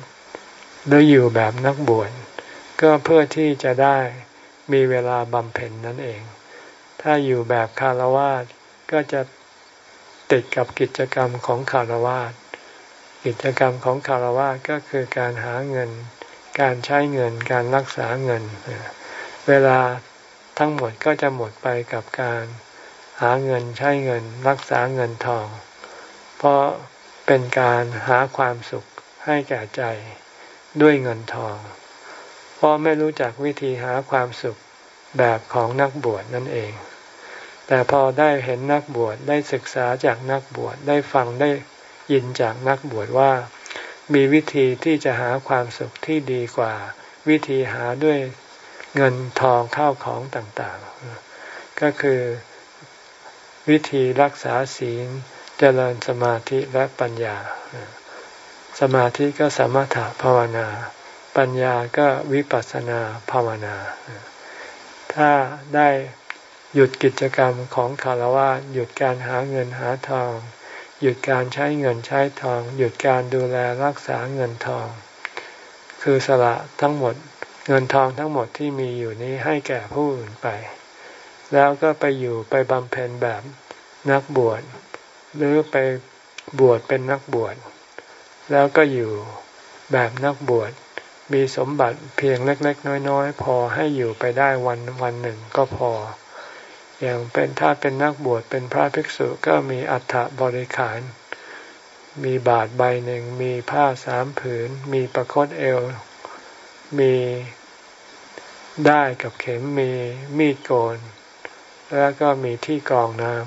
หรืออยู่แบบนักบวชก็เพื่อที่จะได้มีเวลาบำเพ็ญนั่นเอง ถ้าอยู่แบบคารวาสก็จะติดกับกิจกรรมของคารวาส กิจกรรมของคารวาก็คือการหาเงิน การใช้เงิน การรักษาเงิน เวลาทั้งหมดก็จะหมดไปกับการหาเงินใช้เงิน รักษาเงินทอง เพราะเป็นการหาความสุขให้แก่ใจด้วยเงินทอง เพราะไม่รู้จักวิธีหาความสุขแบบของนักบวชนั่นเอง แต่พอได้เห็นนักบวชได้ศึกษาจากนักบวชได้ฟังได้ ยินจากนักบวชว่า มีวิธีที่จะหาความสุขที่ดีกว่า วิธีหาด้วยเงินทองข้าวของต่างๆ ก็คือวิธีรักษาศีลเจริญสมาธิและปัญญา สมาธิก็สมถะภาวนา ปัญญาก็วิปัสสนาภาวนา ถ้าได้หยุดกิจกรรมของคารวะหยุดการหาเงินหาทอง หยุดการใช้เงินใช้ทอง หยุดการดูแลรักษาเงินทอง คือสละทั้งหมดเงินทองทั้งหมดที่มีอยู่นี้ให้แก่ผู้อื่นไป แล้วก็ไปอยู่ไปบำเพ็ญแบบนักบวช หรือไปบวชเป็นนักบวช แล้วก็อยู่แบบนักบวช มีสมบัติเพียงเล็ก ๆ น้อย ๆ พอให้อยู่ไปได้วันวันหนึ่งก็พอ อย่างเป็นถ้าเป็นนักบวชเป็นพระภิกษุก็มีอัฐบริขาร มีบาทใบหนึ่ง มีผ้าสามผืน มีประคตเอว มีได้กับเข็มมีมีดโกน แล้วก็มีที่กรองน้ำ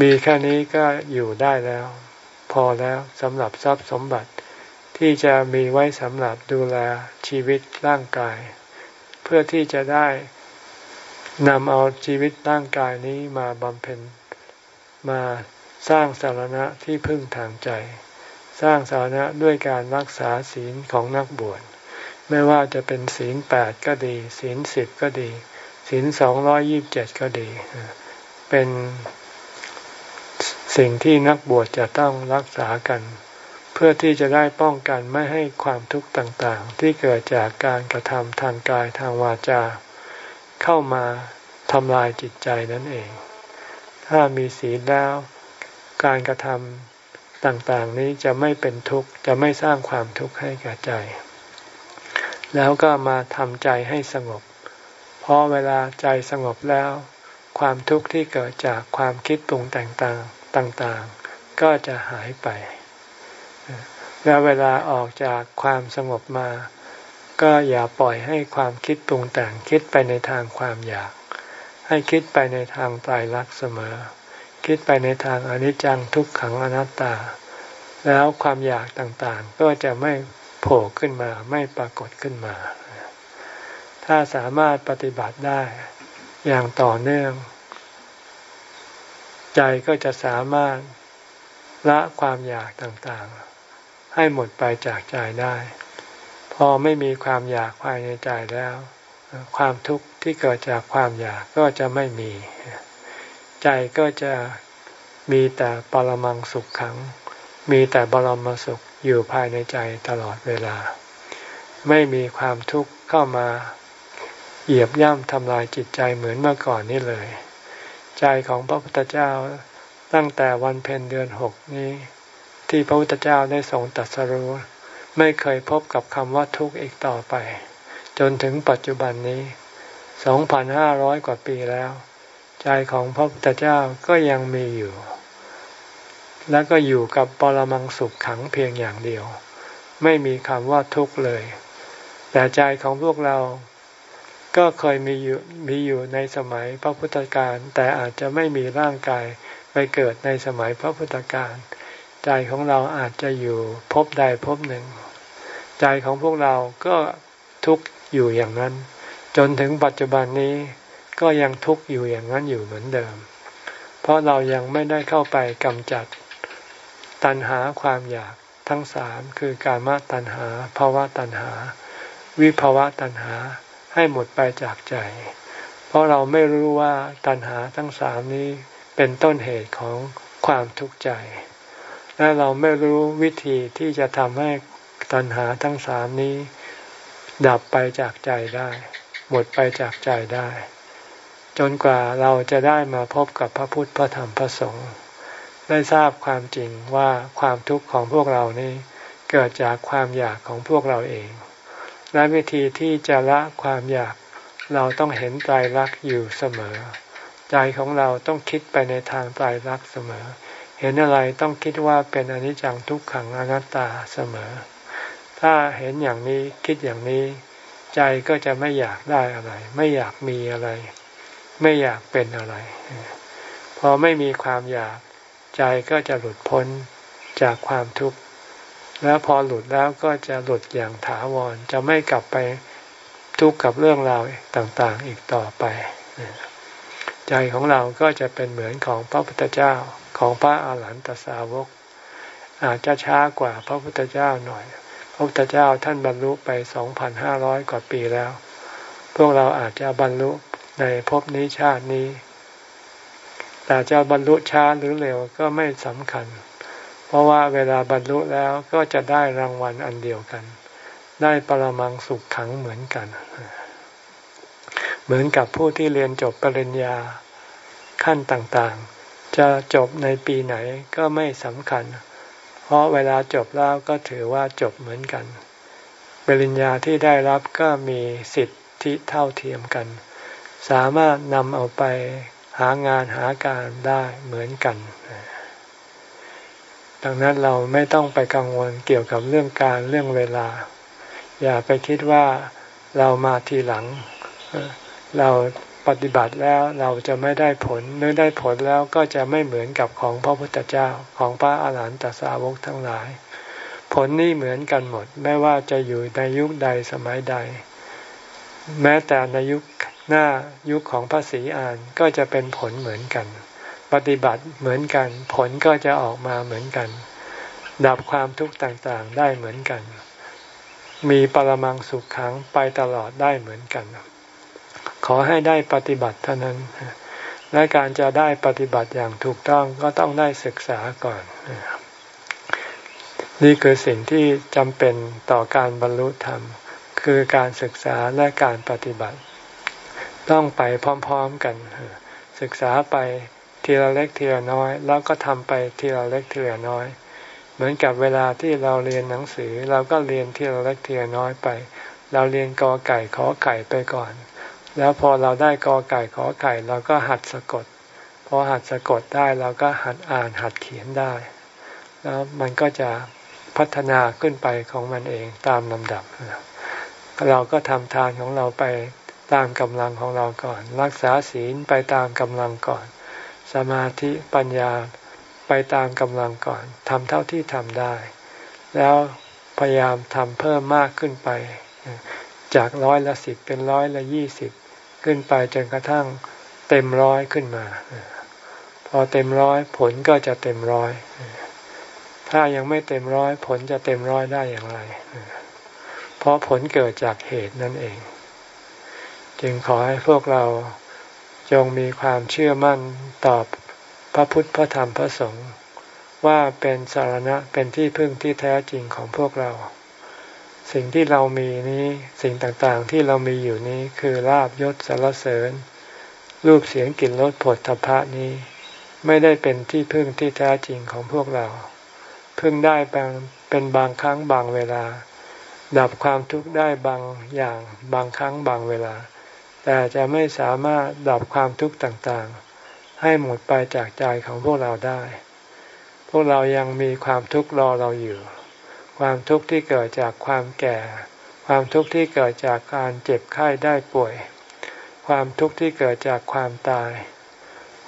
มีแค่นี้ก็อยู่ได้แล้ว พอแล้วสำหรับทรัพย์สมบัติที่จะมีไว้สำหรับดูแลชีวิตร่างกาย เพื่อที่จะได้ นำเอาชีวิตร่างกายนี้มาบำเพ็ญมาสร้างสารณะที่พึ่งทางใจ สร้างสารณะด้วยการรักษาศีลของนักบวชไม่ว่าจะเป็นศีลแปดก็ดี ศีลสิบก็ดี ศีลสองร้อยยิบเจ็ดก็ดี เป็นสิ่งที่นักบวชจะต้องรักษากัน เพื่อที่จะได้ป้องกันไม่ให้ความทุกข์ต่างๆ ที่เกิดจากการกระทำทางกายทางวาจา เข้ามาทำลายจิตใจนั่นเอง ถ้ามีศีลแล้ว การกระทำต่างๆนี้จะไม่เป็นทุกข์จะไม่สร้างความทุกข์ให้แก่ใจ แล้วก็มาทำใจให้สงบ เพราะเวลาใจสงบแล้ว ความทุกข์ที่เกิดจากความคิดปรุงแต่งต่างต่างๆ ก็จะหายไป แล้วเวลาออกจากความสงบมา ก็อย่าปล่อยให้ความคิดปรุงแต่งคิดไปในทางความอยาก ให้คิดไปในทางตายรักเสมอ คิดไปในทางอนิจจังทุกขังอนัตตา แล้วความอยากต่างๆ ก็จะไม่โผล่ขึ้นมาไม่ปรากฏขึ้นมา ถ้าสามารถปฏิบัติได้อย่างต่อเนื่อง ใจก็จะสามารถละความอยากต่างๆ ให้หมดไปจากใจได้ พอไม่มีความอยากภายในใจแล้ว ความทุกข์ที่เกิดจากความอยากก็จะไม่มี ใจก็จะมีแต่ปรมังสุขขัง มีแต่บรมสุขอยู่ภายในใจตลอดเวลา ไม่มีความทุกข์เข้ามาเหยียบย่ำทำลายจิตใจเหมือนเมื่อก่อนนี่เลย ใจของพระพุทธเจ้าตั้งแต่วันเพ็ญเดือนหกนี้ ที่พระพุทธเจ้าได้ทรงตรัสรู้ ไม่เคยพบกับคำว่าทุกข์อีกต่อไป จนถึงปัจจุบันนี้สองพันห้าร้อยกว่าปีแล้ว ใจของพระพุทธเจ้าก็ยังมีอยู่ แล้วก็อยู่กับปรมังสุขขังเพียงอย่างเดียว ไม่มีคำว่าทุกข์เลย แต่ใจของพวกเราก็เคยมีอยู่มีอยู่ในสมัยพระพุทธการ แต่อาจจะไม่มีร่างกายไปเกิดในสมัยพระพุทธการ ใจของเราอาจจะอยู่พบใดพบหนึ่ง ใจของพวกเราก็ทุกข์อยู่อย่างนั้น จนถึงปัจจุบันนี้ก็ยังทุกข์อยู่อย่างนั้นอยู่เหมือนเดิม เพราะเรายังไม่ได้เข้าไปกำจัดตัณหาความอยากทั้งสามคือการมาตัณหาภาวะตัณหา วิภาวะตัณหาให้หมดไปจากใจ เพราะเราไม่รู้ว่าตัณหาทั้งสามนี้เป็นต้นเหตุของความทุกข์ใจ และเราไม่รู้วิธีที่จะทำให้ ตัณหาทั้งสามนี้ ดับไปจากใจได้ หมดไปจากใจได้ จนกว่าเราจะได้มาพบกับพระพุทธพระธรรมพระสงฆ์ได้ทราบความจริงว่าความทุกข์ของพวกเรานี้ เกิดจากความอยากของพวกเราเอง และวิธีที่จะละความอยากเราต้องเห็นใจรักอยู่เสมอ ใจของเราต้องคิดไปในทางใจรักเสมอ เห็นอะไรต้องคิดว่าเป็นอนิจจังทุกขังอนัตตาเสมอ ถ้าเห็นอย่างนี้คิดอย่างนี้ ใจก็จะไม่อยากได้อะไร ไม่อยากมีอะไร ไม่อยากเป็นอะไร พอไม่มีความอยาก ใจก็จะหลุดพ้นจากความทุกข์แล้วพอหลุดแล้วก็จะหลุดอย่างถาวรจะไม่กลับไปทุกข์กับเรื่องราวต่างๆอีกต่อไป ใจของเราก็จะเป็นเหมือนของพระพุทธเจ้าของพระอาหารหันตสาวก อาจจะช้ากว่าพระพุทธเจ้าหน่อย พระพุทธเจ้าท่านบรรลุไปสองพันห้าร้อยกว่าปีแล้ว พวกเราอาจจะบรรลุในภพนี้ชาตินี้ แต่จะบรรลุช้าหรือเร็วก็ไม่สำคัญ เพราะว่าเวลาบรรลุแล้วก็จะได้รางวัลอันเดียวกัน ได้ปรมังสุขขังเหมือนกัน เหมือนกับผู้ที่เรียนจบปริญญาขั้นต่างๆ จะจบในปีไหนก็ไม่สำคัญเเพราะเวลาจบแล้วก็ถือว่าจบเหมือนกัน ปริญญาที่ได้รับก็มีสิทธิเท่าเทียมกัน สามารถนำเอาไปหางานหาการได้เหมือนกัน ดังนั้นเราไม่ต้องไปกังวลเกี่ยวกับเรื่องการเรื่องเวลา อย่าไปคิดว่าเรามาทีหลัง เรา ปฏิบัติแล้วเราจะไม่ได้ผลหรือได้ผลแล้วก็จะไม่เหมือนกับของพระพุทธเจ้าของพระอาหารหันตสาวกทั้งหลาย ผลนี่เหมือนกันหมด ไม่ว่าจะอยู่ในยุคใดสมัยใด แม้แต่ในยุคหน้ายุคของพระศรีอานก็จะเป็นผลเหมือนกัน ปฏิบัติเหมือนกัน ผลก็จะออกมาเหมือนกัน ดับความทุกข์ต่างๆได้เหมือนกัน มีปรมังสุขขังไปตลอดได้เหมือนกัน ขอให้ได้ปฏิบัติเท่านั้น และการจะได้ปฏิบัติอย่างถูกต้องก็ต้องได้ศึกษาก่อน นี่คือสิ่งที่จำเป็นต่อการบรรลุธรรม คือการศึกษาและการปฏิบัติ ต้องไปพร้อมๆกัน ศึกษาไปทีละเล็กทีละน้อย แล้วก็ทำไปทีละเล็กทีละน้อย เหมือนกับเวลาที่เราเรียนหนังสือ เราก็เรียนทีละเล็กทีละน้อยไป เราเรียนกอไก่ขอไก่ไปก่อน แล้วพอเราได้กอไก่ขอไก่เราก็หัดสะกด พอหัดสะกดได้เราก็หัดอ่านหัดเขียนได้ แล้วมันก็จะพัฒนาขึ้นไปของมันเองตามลำดับ เราก็ทำทานของเราไปตามกำลังของเราก่อน รักษาศีลไปตามกำลังก่อน สมาธิปัญญาไปตามกำลังก่อนทำเท่าที่ทำได้ แล้วพยายามทำเพิ่มมากขึ้นไป จากร้อยละสิบเป็นร้อยละยี่สิบ ขึ้นไปจนกระทั่งเต็มร้อยขึ้นมา พอเต็มร้อยผลก็จะเต็มร้อย ถ้ายังไม่เต็มร้อยผลจะเต็มร้อยได้อย่างไร เพราะผลเกิดจากเหตุนั่นเอง จึงขอให้พวกเราจงมีความเชื่อมั่นต่อพระพุทธพระธรรมพระสงฆ์ว่าเป็นสารณะเป็นที่พึ่งที่แท้จริงของพวกเรา สิ่งที่เรามีนี้สิ่งต่างๆที่เรามีอยู่นี้คือลาบยศสารเสริญ รูปเสียงกลิ่นรสผลทพะนี้ ไม่ได้เป็นที่พึ่งที่แท้จริงของพวกเรา พึ่งได้บางเป็นบางครั้งบางเวลา ดับความทุกข์ได้บางอย่างบางครั้งบางเวลา แต่จะไม่สามารถดับความทุกข์ต่างๆ ให้หมดไปจากใจของพวกเราได้ พวกเรายังมีความทุกข์รอเราอยู่ ความทุกข์ที่เกิดจากความแก่ ความทุกข์ที่เกิดจากการเจ็บไข้ได้ป่วย ความทุกข์ที่เกิดจากความตาย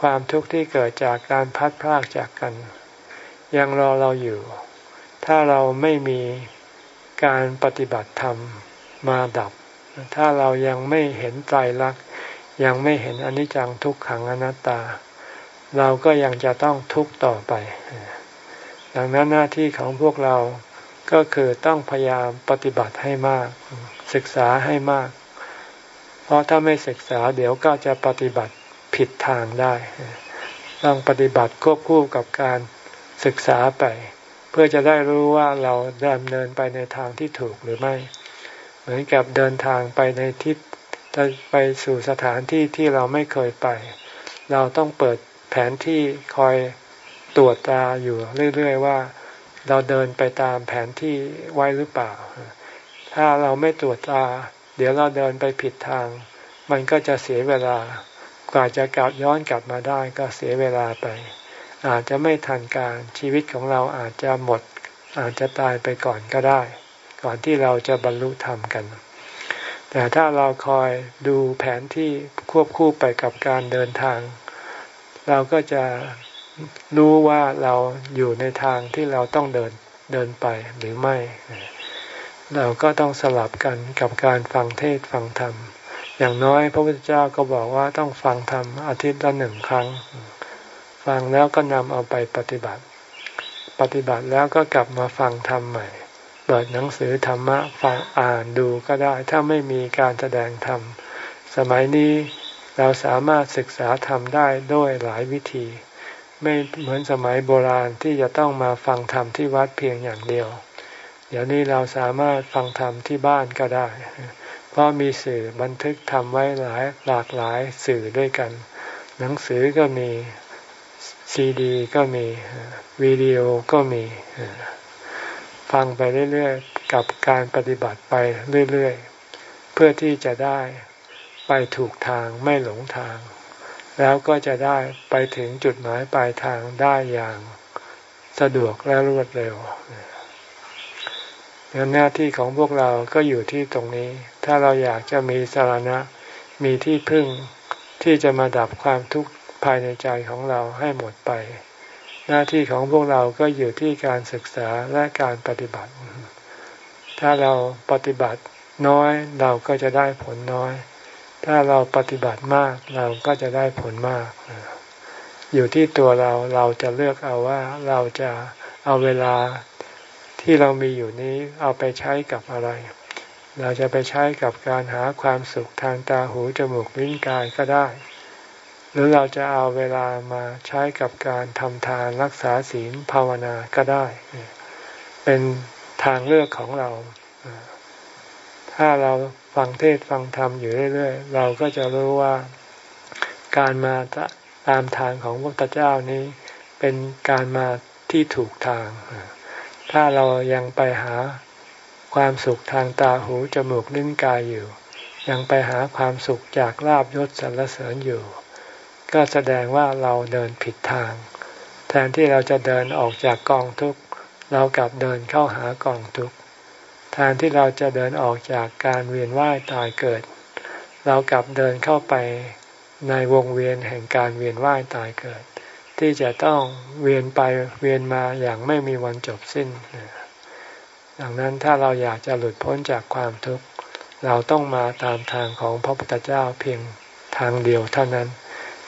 ความทุกข์ที่เกิดจากการพัดพรากจากกัน ยังรอเราอยู่ ถ้าเราไม่มีการปฏิบัติธรรมมาดับ ถ้าเรายังไม่เห็นไตรลักษณ์ยังไม่เห็นอนิจจังทุกขังอนัตตา เราก็ยังจะต้องทุกข์ต่อไป ดังนั้นหน้าที่ของพวกเรา ก็คือต้องพยายามปฏิบัติให้มาก ศึกษาให้มาก เพราะถ้าไม่ศึกษาเดี๋ยวก็จะปฏิบัติผิดทางได้ ต้องปฏิบัติควบคู่กับการศึกษาไป เพื่อจะได้รู้ว่าเราดำเนินไปในทางที่ถูกหรือไม่ เหมือนกับเดินทางไปในทิศไปสู่สถานที่ที่เราไม่เคยไป เราต้องเปิดแผนที่คอยตรวจตาอยู่เรื่อย ๆ ว่า เราเดินไปตามแผนที่ไว้หรือเปล่า ถ้าเราไม่ตรวจตา เดี๋ยวเราเดินไปผิดทาง มันก็จะเสียเวลากว่าจะกลับย้อนกลับมาได้ก็เสียเวลาไป อาจจะไม่ทันการชีวิตของเราอาจจะหมด อาจจะตายไปก่อนก็ได้ ก่อนที่เราจะบรรลุธรรมกัน แต่ถ้าเราคอยดูแผนที่ควบคู่ไปกับการเดินทาง เราก็จะ รู้ว่าเราอยู่ในทางที่เราต้องเดินเดินไปหรือไม่ เราก็ต้องสลับกันกับการฟังเทศฟังธรรม อย่างน้อยพระพุทธเจ้าก็บอกว่าต้องฟังธรรมอาทิตย์ละหนึ่งครั้ง ฟังแล้วก็นำเอาไปปฏิบัติ ปฏิบัติแล้วก็กลับมาฟังธรรมใหม่ เปิดหนังสือธรรมะฟังอ่านดูก็ได้ ถ้าไม่มีการแสดงธรรม สมัยนี้เราสามารถศึกษาธรรมได้ด้วยหลายวิธี ไม่เหมือนสมัยโบราณที่จะต้องมาฟังธรรมที่วัดเพียงอย่างเดียว เดี๋ยวนี้เราสามารถฟังธรรมที่บ้านก็ได้ เพราะมีสื่อบันทึกทำไว้หลายหลากหลายสื่อด้วยกัน หนังสือก็มีซีดี ก็มีวิดีโอก็มี ฟังไปเรื่อยๆ กับการปฏิบัติไปเรื่อยๆ เพื่อที่จะได้ไปถูกทางไม่หลงทาง แล้วก็จะได้ไปถึงจุดหมายปลายทางได้อย่างสะดวกและรวดเร็วหน้าที่ของพวกเราก็อยู่ที่ตรงนี้ ถ้าเราอยากจะมีสาระมีที่พึ่งที่จะมาดับความทุกข์ภายในใจของเราให้หมดไป หน้าที่ของพวกเราก็อยู่ที่การศึกษาและการปฏิบัติ ถ้าเราปฏิบัติน้อยเราก็จะได้ผลน้อย ถ้าเราปฏิบัติมากเราก็จะได้ผลมาก อยู่ที่ตัวเราเราจะเลือกเอาว่าเราจะเอาเวลาที่เรามีอยู่นี้เอาไปใช้กับอะไร เราจะไปใช้กับการหาความสุขทางตาหูจมูกลิ้นกายก็ได้ หรือเราจะเอาเวลามาใช้กับการทำทานรักษาศีลภาวนาก็ได้ เป็นทางเลือกของเรา ถ้าเรา ฟังเทศฟังธรรมอยู่เรื่อยๆ เราก็จะรู้ว่าการมาตามทางของพระพุทธเจ้านี้ เป็นการมาที่ถูกทาง ถ้าเรายังไปหาความสุขทางตาหูจมูกลิ้นกายอยู่ ยังไปหาความสุขจากลาบยศสรรเสริญอยู่ ก็แสดงว่าเราเดินผิดทาง แทนที่เราจะเดินออกจากกองทุกข์เรากลับเดินเข้าหากองทุกข์ ทนที่เราจะเดินออกจากการเวียนว่ายตายเกิด เรากลับเดินเข้าไปในวงเวียนแห่งการเวียนว่ายตายเกิด ที่จะต้องเวียนไปเวียนมาอย่างไม่มีวันจบสิ้น ดังนั้นถ้าเราอยากจะหลุดพ้นจากความทุกข์เราต้องมาตามทางของพระพุทธเจ้าเพียงทางเดียวเท่านั้น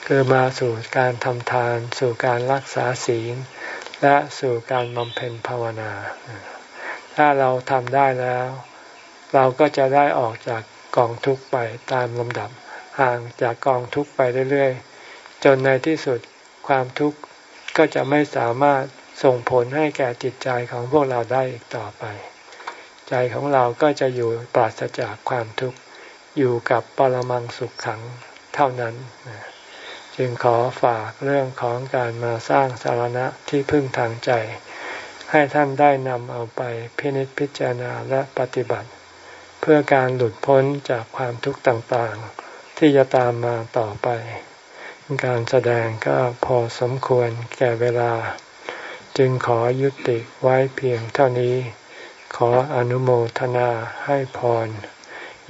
คือมาสู่การทำทาน สู่การรักษาศีล และสู่การบำเพ็ญภาวนา ถ้าเราทำได้แล้ว เราก็จะได้ออกจากกองทุกข์ไปตามลำดับ ห่างจากกองทุกข์ไปเรื่อยๆ จนในที่สุดความทุกข์ก็จะไม่สามารถส่งผลให้แก่จิตใจของพวกเราได้อีกต่อไป ใจของเราก็จะอยู่ปราศจากความทุกข์อยู่กับปรมังสุขขังเท่านั้น จึงขอฝากเรื่องของการมาสร้างสารณะที่พึ่งทางใจ ให้ท่านได้นำเอาไปพินิจพิจารณาและปฏิบัติ เพื่อการหลุดพ้นจากความทุกข์ต่างๆ ที่จะตามมาต่อไป การแสดงก็พอสมควรแก่เวลา จึงขอยุติไว้เพียงเท่านี้ ขออนุโมทนาให้พร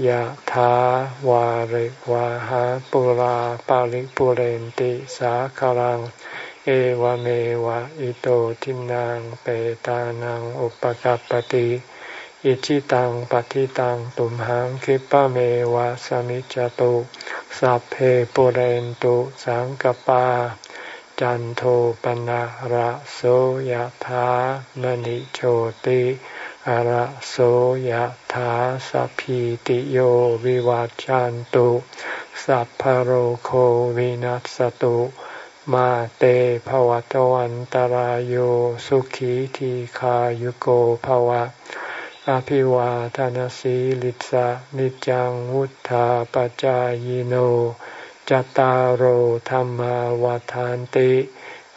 ยะถาวาริวาหาปุราปาริปุเรนติสาคารัง เอวเมวะอิโตทินังเปตานังอุปกัรปติอิชิตังปฏิตังตุมหังคิปะเมวะสมิจจตุสัพเพปุเรนตุสังกปา จันโทปนะระโสยะถามณิโชติอะระโสยถาสัพพิติโยวิวัจจันตุสัพพโรโควินัสตุ มาเตภวตวันตารโยสุขีทีขายุโกภวะ อภิวาทานสีลิสะนิจังวุธาปจายโนจตารโหธรรมวาทานติ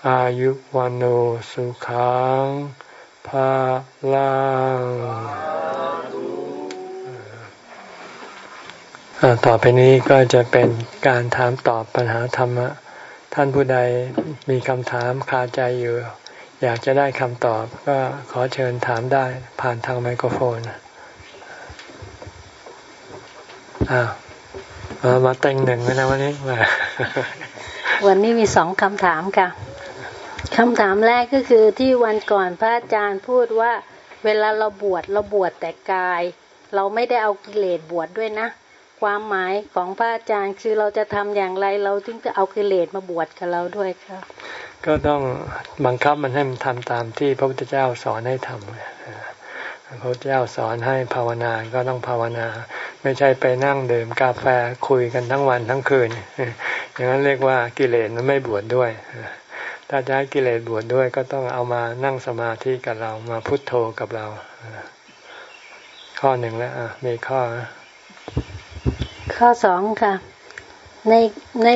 อายุวันโอสุขังภาลังต่อไปนี้ก็จะเป็นการถามตอบปัญหาธรรมะ ท่านผู้ใดมีคำถามคาใจอยู่ อยากจะได้คำตอบก็ขอเชิญถามได้ผ่านทางไมโครโฟนอ้าวมาแต่งหนึ่งนะวันนี้มาวันนี้มีสองคำถามค่ะคำถามแรกก็คือที่วันก่อนพระอาจารย์พูดว่า เวลาเราบวชเราบวชแต่กาย เราไม่ได้เอากิเลสบวชดด้วยนะ ความหมายของพระอาจารย์คือเราจะทำอย่างไรเราจึงจะเอากิเลสมาบวชกับเราด้วยครับ ก็ต้องบังคับมันให้มันทำตามที่พระพุทธเจ้าสอนให้ทำพระพุทธเจ้าสอนให้ภาวนาก็ต้องภาวนา ไม่ใช่ไปนั่งดื่มกาแฟคุยกันทั้งวันทั้งคืน อย่างนั้นเรียกว่ากิเลสมันไม่บวชดด้วยถ้าจะให้กิเลสบวชดด้วยก็ต้องเอามานั่งสมาธิกับเรามาพุทโธกับเรา ข้อหนึ่งแล้วมีข้อ ข้อสองค่ะ ในใน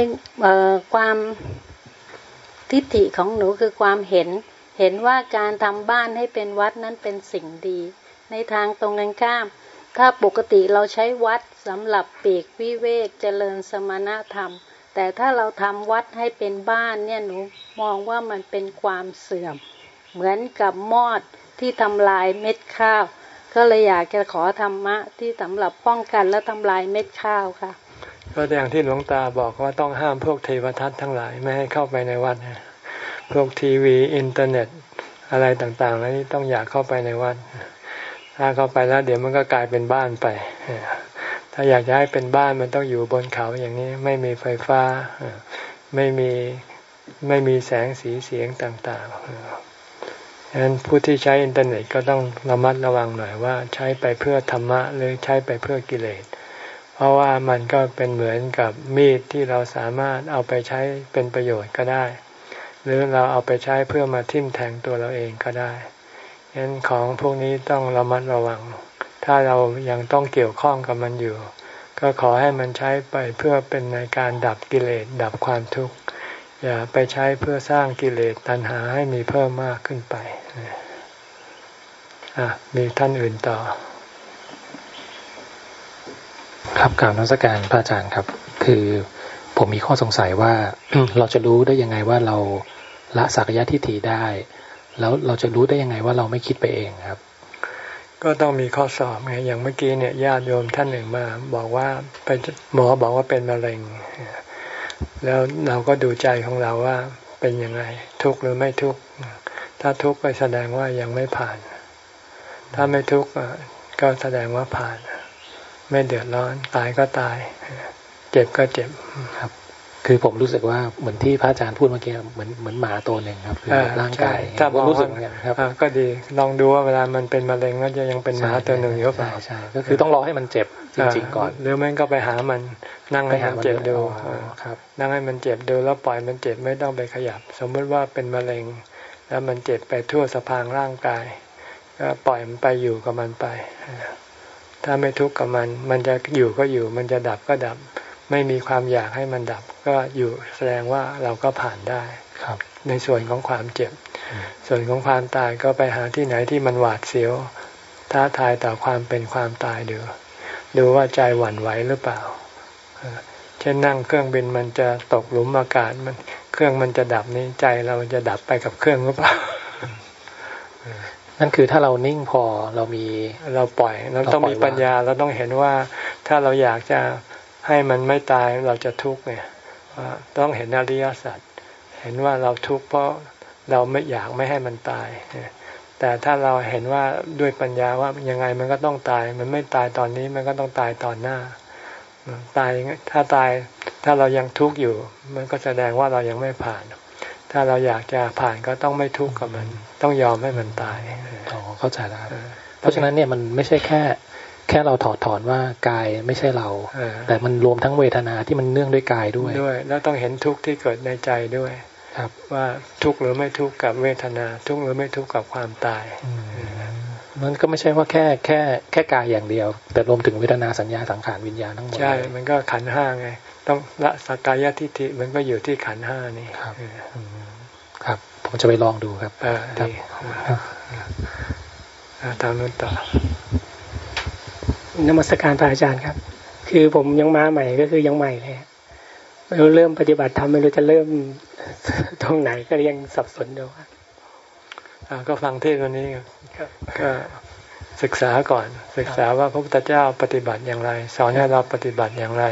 ความทิฏฐิของหนูคือความเห็น เห็นว่าการทำบ้านให้เป็นวัดนั้นเป็นสิ่งดี ในทางตรงกันข้าม ถ้าปกติเราใช้วัดสำหรับปีกวิเวกเจริญสมณธรรม แต่ถ้าเราทำวัดให้เป็นบ้านเนี่ยหนูมองว่ามันเป็นความเสื่อม เหมือนกับมอดที่ทำลายเม็ดข้าว ก็เลยอยากจะขอธรรมะที่สำหรับป้องกันและทำลายเม็ดข้าวค่ะ ก็อย่างที่หลวงตาบอกว่าต้องห้ามพวกเทวทัตทั้งหลายไม่ให้เข้าไปในวัดพวกทีวีอินเทอร์เน็ตอะไรต่างๆแล้วนี่ต้องอยากเข้าไปในวัด ถ้าเข้าไปแล้วเดี๋ยวมันก็กลายเป็นบ้านไปถ้าอยากจะให้เป็นบ้านมันต้องอยู่บนเขาอย่างนี้ไม่มีไฟฟ้าไม่มีไม่มีแสงสีเสียงต่างๆ ฉะนั้นผู้ที่ใช้อินเทอร์เน็ตก็ต้องระมัดระวังหน่อยว่าใช้ไปเพื่อธรรมะหรือใช้ไปเพื่อกิเลส เพราะว่ามันก็เป็นเหมือนกับมีดที่เราสามารถเอาไปใช้เป็นประโยชน์ก็ได้ หรือเราเอาไปใช้เพื่อมาทิ่มแทงตัวเราเองก็ได้ฉะนั้นของพวกนี้ต้องระมัดระวัง ถ้าเรายังต้องเกี่ยวข้องกับมันอยู่ ก็ขอให้มันใช้ไปเพื่อเป็นในการดับกิเลสดับความทุกข์ อย่าไปใช้เพื่อสร้างกิเลสตัณหาให้มีเพิ่มมากขึ้นไปอะมีท่านอื่นต่อ ครับกล่าวนักการพระอาจารย์ครับ คือผมมีข้อสงสัยว่า เราจะรู้ได้ยังไงว่าเราละสักยะทิฏฐิได้ แล้วเราจะรู้ได้ยังไงว่าเราไม่คิดไปเองครับ ก็ต้องมีข้อสอบไงอย่างเมื่อกี้เนี่ยญาติโยมท่านหนึ่งมา บอกว่าไปหมอบอกว่าเป็นมะเร็ง แล้วเราก็ดูใจของเราว่าเป็นยังไงทุกข์หรือไม่ทุกข์ถ้าทุกข์ก็แสดงว่ายังไม่ผ่าน ถ้าไม่ทุกข์ก็แสดงว่าผ่าน ไม่เดือดร้อนตายก็ตาย เจ็บก็เจ็บครับ คือผมรู้สึกว่าเหมือนที่พระอาจารย์พูดเมื่อกี้เหมือนเหมือนหมาตัวหนึ่งครับคือร่างกายถ้ารู้สึกครับก็ดีลองดูว่าเวลามันเป็นมะเร็งก็จะยังเป็นหมาตัวหนึ่งอยู่เปล่าใช่ก็คือต้องรอให้มันเจ็บ จริงๆก่อนหรือไม่ก็ไปหามันนั่งให้มันเจ็บดูครับนั่งให้มันเจ็บดูแล้วปล่อยมันเจ็บไม่ต้องไปขยับ สมมติว่าเป็นมะเร็ง แล้วมันเจ็บไปทั่วสะพางร่างกาย ก็ปล่อยมันไปอยู่กับมันไป ถ้าไม่ทุกข์กับมัน มันจะอยู่ก็อยู่ มันจะดับก็ดับ ไม่มีความอยากให้มันดับ ก็อยู่แสดงว่าเราก็ผ่านได้ครับ ในส่วนของความเจ็บ ส่วนของความตายก็ไปหาที่ไหนที่มันหวาดเสียวท้าทายต่อความเป็นความตายดู ดูว่าใจหวั่นไหวหรือเปล่า เช่นนั่งเครื่องบินมันจะตกหลุมอากาศมัน เครื่องมันจะดับนี้ใจเราจะดับไปกับเครื่องหรือเปล่านั่นคือถ้าเรานิ่งพอเรามีเราปล่อยเราต้องมีปัญญาเราต้องเห็นว่าถ้าเราอยากจะให้มันไม่ตายเราจะทุกข์เนี่ยต้องเห็นอริยสัจเห็นว่าเราทุกข์เพราะเราไม่อยากไม่ให้มันตาย แต่ถ้าเราเห็นว่าด้วยปัญญาว่ายังไงมันก็ต้องตาย มันไม่ตายตอนนี้มันก็ต้องตายตอนหน้า ตายถ้าตายถ้าเรายังทุกข์อยู่ มันก็แสดงว่าเรายังไม่ผ่าน ถ้าเราอยากจะผ่านก็ต้องไม่ทุกข์กับมัน ต้องยอมให้มันตายอ๋อเข้าใจแล้วเพราะฉะนั้นเนี่ยมันไม่ใช่แค่ แค่เราถอดถอนว่ากายไม่ใช่เราแต่มันรวมทั้งเวทนาที่มันเนื่องด้วยกายด้วยด้วย แล้วต้องเห็นทุกข์ที่เกิดในใจด้วย ครับว่าทุกข์หรือไม่ทุกข์กับเวทนา ทุกข์หรือไม่ทุกข์กับความตาย มันก็ไม่ใช่ว่าแค่แค่แค่กายอย่างเดียว แต่รวมถึงเวทนาสัญญาสังขารวิญญาณทั้งหมดใช่ มันก็ขันห้าไง ต้องละสักกายทิฏฐิมันก็อยู่ที่ขันห้านี่ครับครับผมจะไปลองดูครับอ่าดีตามนู้นต่อนมัสการพระอาจารย์ครับ คือผมยังมาใหม่ก็คือยังใหม่เลย ไม่รู้เริ่มปฏิบัติทำไม่รู้จะเริ่มตรงไหนก็ยังสับสนอยู่ก็ฟังเทศวันนี้ก็ศึกษาก่อน ศึกษาว่าพระพุทธเจ้าปฏิบัติอย่างไร สอนให้เราปฏิบัติอย่างไร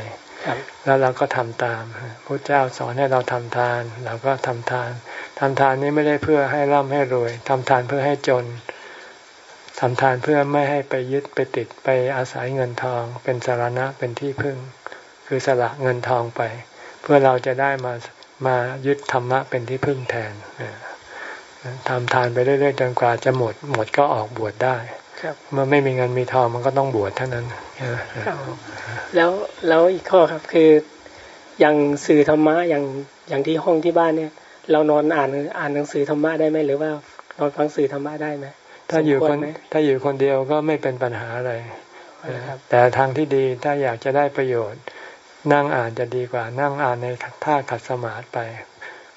แล้วเราก็ทำตามพระเจ้าสอนให้เราทำทาน เราก็ทำทานทำทานนี้ไม่ได้เพื่อให้ร่ำให้รวยทำทานเพื่อให้จนทำทานเพื่อไม่ให้ไปยึดไปติดไปอาศัยเงินทอง เป็นสารณะเป็นที่พึ่ง คือสละเงินทองไป เพื่อเราจะได้มามายึดธรรมะเป็นที่พึ่งแทนทำทานไปเรื่อยๆจนกว่าจะหมด หมดก็ออกบวชได้เมื่อไม่มีเงินมีทองมันก็ต้องบวชเท่านั้นแล้วแล้วอีกข้อครับคืออย่างสื่อธรรมะอย่างอย่างที่ห้องที่บ้านเนี่ย เรานอนอ่านอ่านหนังสือธรรมะได้ไหมหรือว่านอนฟังสื่อธรรมะได้ไหมถ้าอยู่คนถ้าอยู่คนเดียวก็ไม่เป็นปัญหาอะไรแต่ทางที่ดีถ้าอยากจะได้ประโยชน์ นั่งอ่านจะดีกว่า นั่งอ่านในท่าขัดสมาธิไป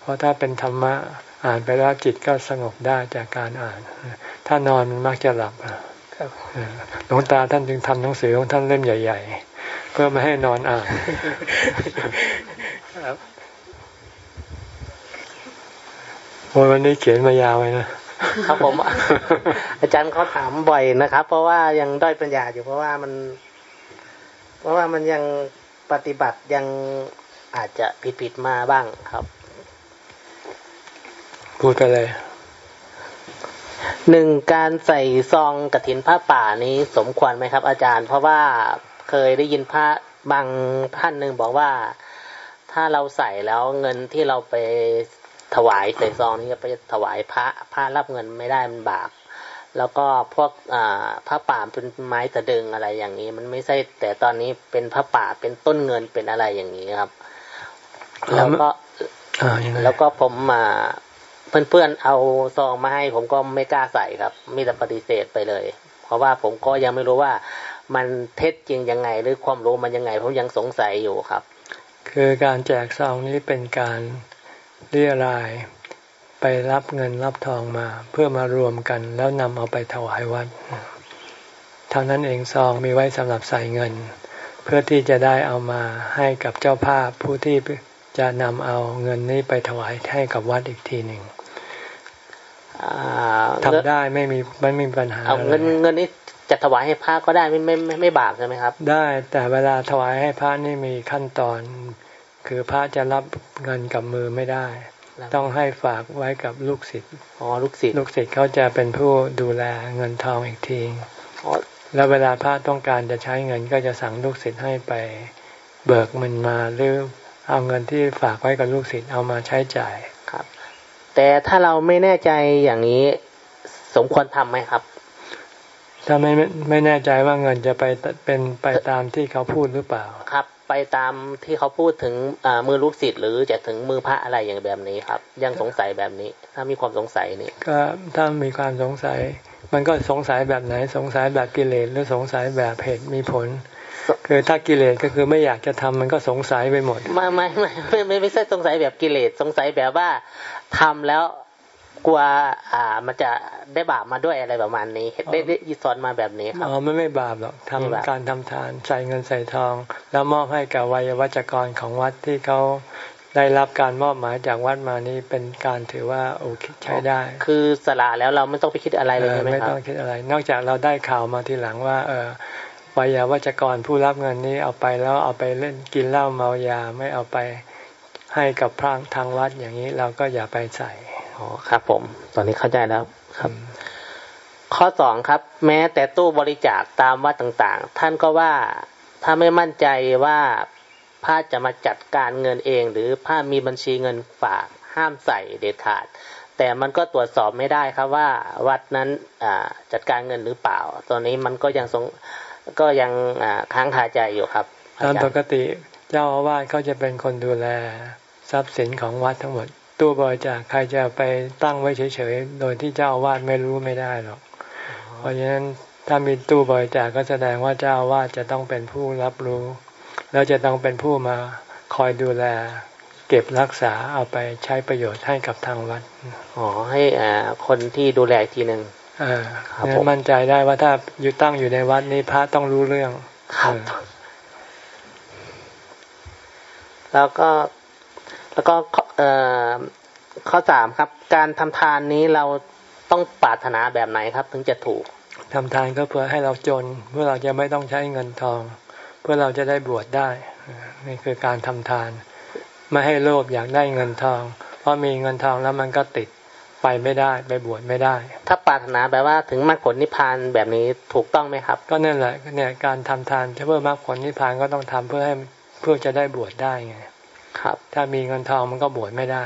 เพราะถ้าเป็นธรรมะอ่านไปแล้วจิตก็สงบได้จากการอ่าน ถ้านอนมันมักจะหลับหลวงตาท่านจึงทำหนังสือของท่านเล่มใหญ่ ๆ เพื่อไม่ให้นอนอ่านโอ้วันนี้เขียนมายาวเลยนะครับผม อาจารย์เขาถามบ่อยนะครับ เพราะว่ายังด้อยปัญญาอยู่เพราะว่ามัน เพราะว่ามันยัง ปฏิบัติยังอาจจะผิดผิดมาบ้างครับ พูดไปเลยหนึ่งการใส่ซองกระถินผ้าป่านี้สมควรไหมครับ อาจารย์ เพราะว่าเคยได้ยินพระบางท่านหนึ่งบอกว่า ถ้าเราใส่แล้วเงินที่เราไปถวายใส่ซองนี้ไปถวายพระพระรับเงินไม่ได้มันบาป แล้วก็พวกอ่าพระป่าเป็นไม้ตะดึงอะไรอย่างนี้ มันไม่ใช่แต่ตอนนี้เป็นพระป่าเป็นต้นเงินเป็นอะไรอย่างนี้ครับ แล้วก็แล้วก็ผมมาเพื่อนๆเอาซองมาให้ ผมก็ไม่กล้าใส่ครับมีแต่ปฏิเสธไปเลย เพราะว่าผมก็ยังไม่รู้ว่ามันเท็จจริงยังไง หรือความรู้มันยังไงผมยังสงสัยอยู่ครับ คือการแจกซองนี้เป็นการเรียราย ไปรับเงินรับทองมา เพื่อมารวมกัน แล้วนำเอาไปถวายวัดเท่านั้นเองซองมีไว้สำหรับใส่เงิน เพื่อที่จะได้เอามาให้กับเจ้าภาพผู้ที่จะนำเอาเงินนี้ไปถวายให้กับวัดอีกทีหนึ่งทำได้ไม่มีไม่มีปัญหาเอาเงินเงินนี้จะถวายให้พระก็ได้ไม่ไม่ไม่ไม่บาปใช่ไหมครับ ได้แต่เวลาถวายให้พระนี่มีขั้นตอน คือพระจะรับเงินกับมือไม่ได้ ต้องให้ฝากไว้กับลูกศิษย์อ๋อลูกศิษย์ลูกศิษย์เขาจะเป็นผู้ดูแลเงินทองอีกทีแล้วเวลาพระต้องการจะใช้เงินก็จะสั่งลูกศิษย์ให้ไปเบิกมันมาหรือเอาเงินที่ฝากไว้กับลูกศิษย์เอามาใช้จ่ายครับ แต่ถ้าเราไม่แน่ใจอย่างนี้สมควรทำไหมครับ ถ้าไม่ไม่แน่ใจว่าเงินจะไปเป็นไปตามที่เขาพูดหรือเปล่าครับ ไปตามที่เขาพูดถึงมือลูกศิษย์หรือจะถึงมือพระอะไรอย่างแบบนี้ครับ ยังสงสัยแบบนี้ ถ้ามีความสงสัยนี่ก็ถ้ามีความสงสัย มันก็สงสัยแบบไหน สงสัยแบบกิเลสหรือสงสัยแบบเหตุมีผล คือถ้ากิเลสก็คือไม่อยากจะทำมันก็สงสัยไปหมด ไม่ไม่ไม่ไม่ไม่ใช่สงสัยแบบกิเลสสงสัยแบบว่าทำแล้ว กลัวอ่า มันจะได้บาปมาด้วยอะไรประมาณนี้ได้ได้ยิสอนมาแบบนี้ครับอ๋อไม่ไม่บาปหรอกทำการทำทานใส่เงินใส่ทอง แล้วมอบให้กับวัยวัจกรของวัดที่เขาได้รับการมอบหมายจากวัดมานี้เป็นการถือว่าโอเคใช้ได้ คือสละแล้วเราไม่ต้องไปคิดอะไรเลยใช่ไหมครับไม่ต้องคิดอะไร นอกจากเราได้ข่าวมาทีหลังว่า เออวัยวัจกรผู้รับเงินนี้เอาไปแล้วเอาไปเล่นกินเหล้าเมายาไม่เอาไปให้กับพระทางวัดอย่างนี้เราก็อย่าไปใส่ อ๋อครับ ผม ตอนนี้เข้าใจแล้วครับ ข้อสองครับ แม้แต่ตู้บริจาคตามวัดต่างๆ ท่านก็ว่าถ้าไม่มั่นใจว่าพระจะมาจัดการเงินเอง หรือพระมีบัญชีเงินฝากห้ามใส่เด็ดขาด แต่มันก็ตรวจสอบไม่ได้ครับว่า วัดนั้นจัดการเงินหรือเปล่า ตอนนี้มันก็ยังทรงก็ยังค้างคาใจอยู่ครับตามปกติเจ้าอาวาสเขาจะเป็นคนดูแลทรัพย์สินของวัดทั้งหมด ตู้บริจาคใครจะไปตั้งไว้เฉยๆ โดยที่เจ้าวาดไม่รู้ไม่ได้หรอก เพราะฉะนั้นถ้ามีตู้บริจาคก็แสดงว่าเจ้าวาดจะต้องเป็นผู้รับรู้ แล้วจะต้องเป็นผู้มาคอยดูแล เก็บรักษาเอาไปใช้ประโยชน์ให้กับทางวัด อ๋อให้อ่าคนที่ดูแลทีหนึ่งอ่ามั่นใจได้ว่าถ้าอยู่ตั้งอยู่ในวัดนี้พระต้องรู้เรื่องครับแล้วก็แล้วก็ ข้อสามครับ การทำทานนี้เราต้องปรารถนาแบบไหนครับ ถึงจะถูกทำทานก็เพื่อให้เราจน เพื่อเราจะไม่ต้องใช้เงินทอง เพื่อเราจะได้บวชได้นี่คือการทำทาน ไม่ให้โลภอยากได้เงินทอง เพราะมีเงินทองแล้วมันก็ติดไปไม่ได้ไปบวชไม่ได้ ถ้าปรารถนาแปลว่าถึงมรรคผลนิพพานแบบนี้ถูกต้องไหมครับ ก็นั่นแหละเนี่ยการทำทานเพื่อมรรคผลนิพพานก็ต้องทำเพื่อให้เพื่อจะได้บวชได้ไง ครับ ถ้ามีเงินทองมันก็บวชไม่ได้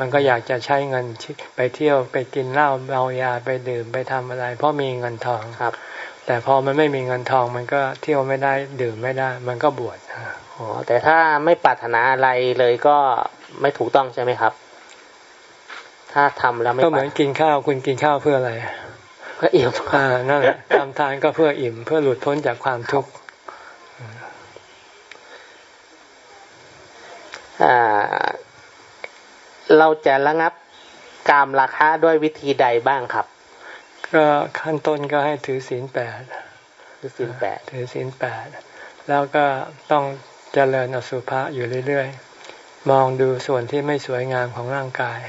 มันก็อยากจะใช้เงินไปเที่ยวไปกินเหล้าเมายาไปดื่มไปทำอะไร เพราะมีเงินทองครับ แต่พอมันไม่มีเงินทองมันก็เที่ยวไม่ได้ดื่มไม่ได้ มันก็บวชอ๋อแต่ถ้าไม่ปรารถนาอะไรเลยก็ไม่ถูกต้องใช่ไหมครับ ถ้าทำแล้วไม่ก็เหมือนกินข้าวคุณกินข้าวเพื่ออะไรเพื่ออิ่มอ่านั่นแหละทำทานก็เพื่ออิ่ม เพื่อหลุดพ้นจากความทุกข์ เราจะระงับกามราคาด้วยวิธีใดบ้างครับ ก็ขั้นต้นก็ให้ถือศีลแปดถือศีลแปดถือศีลแปดแล้วก็ต้องเจริญอสุภะอยู่เรื่อยๆ มองดูส่วนที่ไม่สวยงามของร่างกาย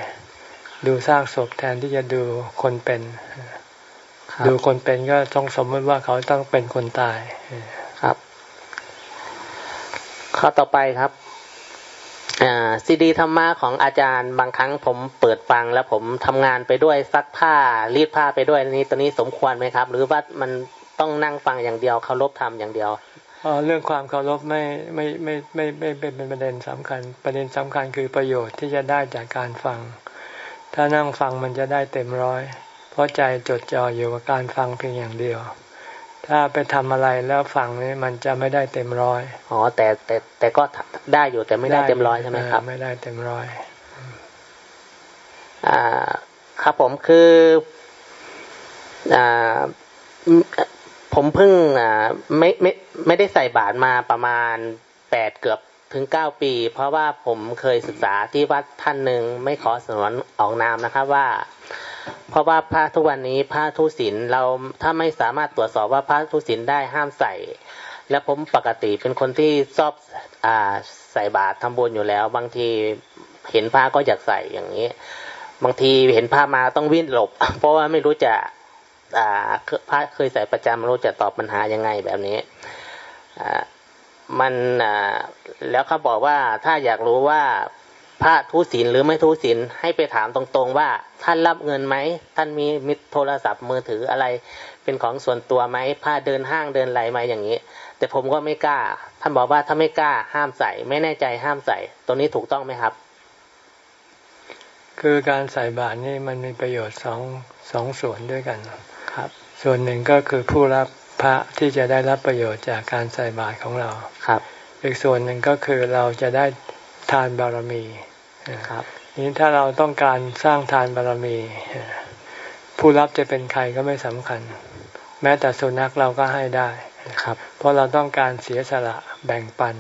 ดูซากศพแทนที่จะดูคนเป็น ดูคนเป็นก็ต้องสมมติว่าเขาต้องเป็นคนตายครับ ข้อต่อไปครับ ซีดีธรรมะของอาจารย์บางครั้งผมเปิดฟังแล้วผมทำงานไปด้วยซักผ้ารีดผ้าไปด้วยนี้ตอนนี้สมควรไหมครับ หรือว่ามันต้องนั่งฟังอย่างเดียวเคารพธรรมอย่างเดียวเรื่องความเคารพไม่ไม่ไม่ไม่ไม่เป็นประเด็นสำคัญ ประเด็นสำคัญคือประโยชน์ที่จะได้จากการฟัง ถ้านั่งฟังมันจะได้เต็มร้อย เพราะใจจดจ่ออยู่กับการฟังเพียงอย่างเดียว ถ้าไปทำอะไรแล้วฟังนี่มันจะไม่ได้เต็มร้อยอ๋อแต่แต่แต่ก็ได้อยู่แต่ไม่ได้เต็มร้อยใช่ไหมครับ ไม่ได้เต็มร้อยอ่าครับผมคืออ่าผมเพิ่งอ่าไม่ไม่ไม่ได้ใส่บาตรมาประมาณแปดเกือบถึงเก้าปี เพราะว่าผมเคยศึกษาที่วัดท่านหนึ่งไม่ขอสนวนออกนามนะครับว่า เพราะว่าผ้าทุกวันนี้ผ้าทุศิลเราถ้าไม่สามารถตรวจสอบว่าผ้าทุศิลได้ห้ามใส่ และผมปกติเป็นคนที่ชอบอ่าใส่บาตรทำบุญอยู่แล้ว บางทีเห็นผ้าก็อยากใส่อย่างนี้ บางทีเห็นผ้ามาต้องวิ่งหลบ เพราะว่าไม่รู้จะอ่าผ้าเคยใส่ประจำรู้จะตอบปัญหายังไงแบบนี้อ่ามันอ่าแล้วเขาบอกว่าถ้าอยากรู้ว่า พระทุศีลหรือไม่ทุศีลให้ไปถามตรงๆว่า ท่านรับเงินไหมท่านมีมิโทรศัพท์มือถืออะไรเป็นของส่วนตัวไหมผ้าเดินห้างเดินไหลมาอย่างนี้ แต่ผมก็ไม่กล้า ท่านบอกว่าถ้าไม่กล้าห้ามใส่ ไม่แน่ใจห้ามใส่ตรงนี้ถูกต้องไหมครับ คือการใส่บาตรนี่มันมีประโยชน์สองสองส่วนด้วยกันครับ ส่วนหนึ่งก็คือผู้รับพระที่จะได้รับประโยชน์จากการใส่บาตรของเราครับ อีกส่วนหนึ่งก็คือเราจะได้ ทานบารมีครับนี้ถ้าเราต้องการสร้างทานบารมี ผู้รับจะเป็นใครก็ไม่สำคัญ แม้แต่สุนัขเราก็ให้ได้ครับ เพราะเราต้องการเสียสละแบ่งปัน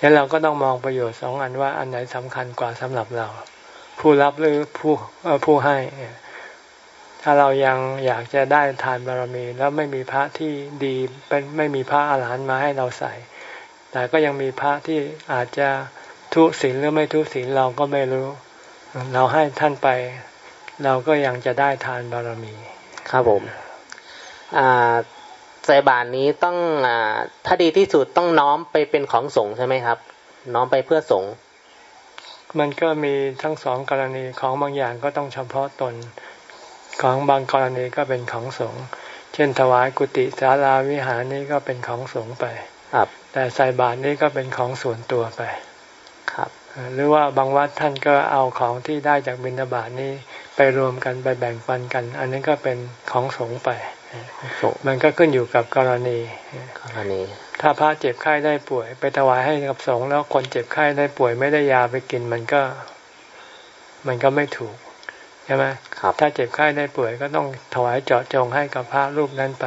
งั้นเราก็ต้องมองประโยชน์สองอันว่าอันไหนสำคัญกว่าสำหรับเรา ผู้รับหรือผู้ผู้ให้ ถ้าเรายังอยากจะได้ทานบารมี แล้วไม่มีพระที่ดีเป็นไม่มีพระอาหารหันต์มาให้เราใส่ แต่ก็ยังมีพระที่อาจจะ ทุศีลหรือไม่ทุศีลเราก็ไม่รู้ เราให้ท่านไป เราก็ยังจะได้ทานบารมี ครับผมใส่บาทนี้ต้องอถ้าดีที่สุดต้องน้อมไปเป็นของสงใช่ไหมครับ น้อมไปเพื่อสงมันก็มีทั้งสองกรณีของบางอย่างก็ต้องเฉพาะตนของบางกรณีก็เป็นของสงเช่นถวายกุฏิศาลาวิหารนี่ก็เป็นของสงไปครับแต่ใส่บาตรนี่ก็เป็นของส่วนตัวไปครับ หรือว่าบางวัดท่านก็เอาของที่ได้จากบิณฑบาตนี้ไปรวมกันไปแบ่งปันกัน อันนี้ก็เป็นของสงไป มันก็ขึ้นอยู่กับกรณีกรณี ถ้าพระเจ็บไข้ได้ป่วย ไปถวายให้กับสงฆ์แล้วคนเจ็บไข้ได้ป่วยไม่ได้ยาไปกินมันก็ มันก็ไม่ถูกใช่ไหมถ้าเจ็บไข้ได้ป่วยก็ต้องถวายเจาะจงให้กับพระรูปนั้นไป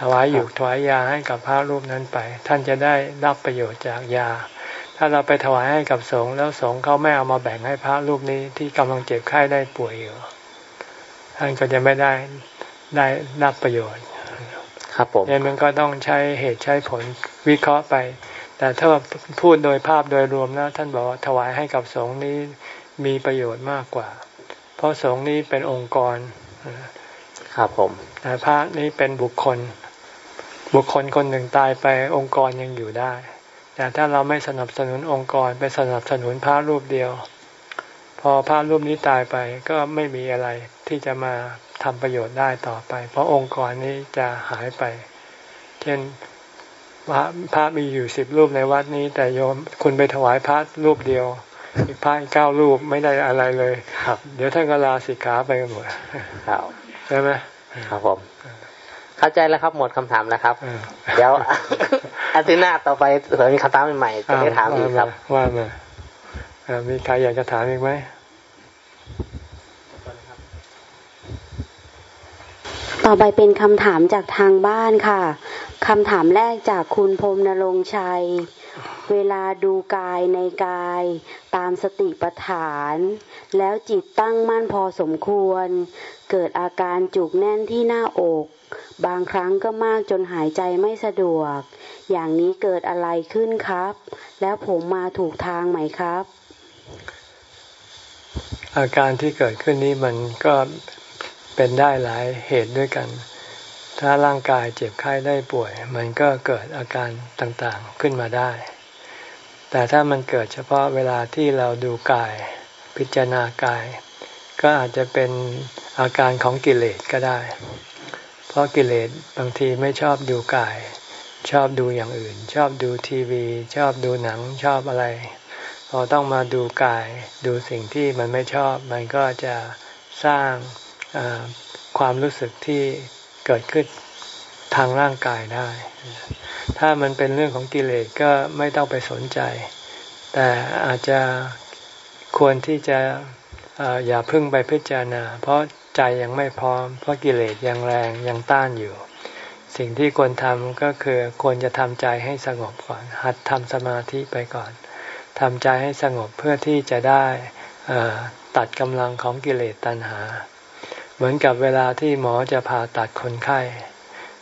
ถวายอยู่ถวายยาให้กับพระรูปนั้นไป ท่านจะได้รับประโยชน์จากยา ถ้าเราไปถวายให้กับสงฆ์แล้วสงฆ์เขาไม่เอามาแบ่งให้พระรูปนี้ที่กำลังเจ็บไข้ได้ป่วยอยู่ท่านก็จะไม่ได้ได้รับประโยชน์ ครับผมเนี่ยมันก็ต้องใช้เหตุใช้ผลวิเคราะห์ไป แต่ถ้าพูดโดยภาพโดยรวมแล้วท่านบอกว่าถวายให้กับสงฆ์นี้มีประโยชน์มากกว่า เพราะสงฆ์นี้เป็นองค์กรครับผมแต่พระนี้เป็นบุคคล บุคคลคนหนึ่งตายไปองค์กรยังอยู่ได้ แต่ถ้าเราไม่สนับสนุนองค์กรไปสนับสนุนพระรูปเดียว พอพระรูปนี้ตายไปก็ไม่มีอะไรที่จะมาทำประโยชน์ได้ต่อไป เพราะองค์กรนี้จะหายไป เช่นพระพระมีอยู่สิบรูปในวัดนี้ แต่โยมคุณไปถวายพระรูปเดียว อีกพระเก้ารูปไม่ได้อะไรเลย ครับ เดี๋ยวท่านก็ลาสิกขาไปกันหมดครับใช่ไหมครับผม เข้าใจแล้วครับหมดคำถามแล้วครับอ่าเดี๋ยวอาทิตย์หน้าต่อไปเผื่อมีคำถามใหม่ๆจะได้ถามอีกครับว่ามาอ่ามีใครอยากจะถามอีกไหมต่อไปเป็นคำถามจากทางบ้านค่ะคำถามแรกจากคุณพรมนรงค์ชัย เวลาดูกายในกาย ตามสติปัฏฐาน แล้วจิตตั้งมั่นพอสมควร เกิดอาการจุกแน่นที่หน้าอก บางครั้งก็มากจนหายใจไม่สะดวก อย่างนี้เกิดอะไรขึ้นครับ แล้วผมมาถูกทางไหมครับ อาการที่เกิดขึ้นนี้มันก็เป็นได้หลายเหตุด้วยกัน ถ้าร่างกายเจ็บไข้ได้ป่วย มันก็เกิดอาการต่างๆขึ้นมาได้ แต่ถ้ามันเกิดเฉพาะเวลาที่เราดูกาย พิจารณากาย ก็อาจจะเป็นอาการของกิเลสก็ได้ ราะกิเลสบางทีไม่ชอบดูกาย ชอบดูอย่างอื่น ชอบดูทีวี ชอบดูหนังชอบอะไร พอต้องมาดูกาย ดูสิ่งที่มันไม่ชอบ มันก็จะสร้างความรู้สึกที่เกิดขึ้นทางร่างกายได้ ถ้ามันเป็นเรื่องของกิเลสก็ไม่ต้องไปสนใจ แต่อาจจะควรที่จะออย่าพึ่งไปพิจารณา เพราะ ใจยังไม่พร้อม เพราะกิเลสยังแรงยังต้านอยู่ สิ่งที่ควรทำก็คือควรจะทำใจให้สงบก่อน หัดทำสมาธิไปก่อนทำใจให้สงบเพื่อที่จะได้ตัดกำลังของกิเลสตัณหา เหมือนกับเวลาที่หมอจะผ่าตัดคนไข้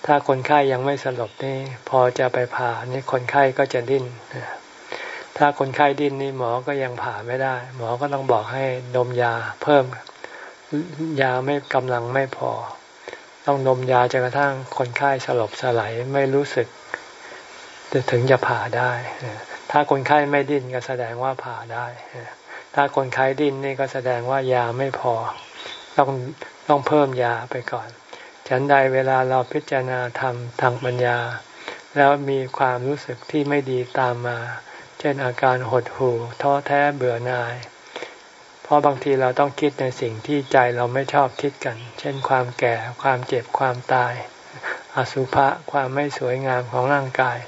ถ้าคนไข้ยังไม่สลบนี่พอจะไปผ่านี่คนไข้ก็จะดิ้น ถ้าคนไข้ดิ้นนี่หมอก็ยังผ่าไม่ได้ หมอก็ต้องบอกให้ดมยาเพิ่ม ยาไม่กำลังไม่พอ ต้องดมยาจนกระทั่งคนไข้สลบสลายไม่รู้สึกถึงจะผ่าได้ ถ้าคนไข้ไม่ดิ้นก็แสดงว่าผ่าได้ ถ้าคนไข้ดิ้นนี่ก็แสดงว่ายาไม่พอ ต้องต้องเพิ่มยาไปก่อน ฉันใดเวลาเราพิจารณาธรรมทางปัญญา แล้วมีความรู้สึกที่ไม่ดีตามมา เช่นอาการหดหู่ท้อแท้เบื่อหน่าย เพราะบางทีเราต้องคิดในสิ่งที่ใจเราไม่ชอบคิดกัน เช่น ความแก่ ความเจ็บ ความตาย อสุภะ ความไม่สวยงามของร่างกาย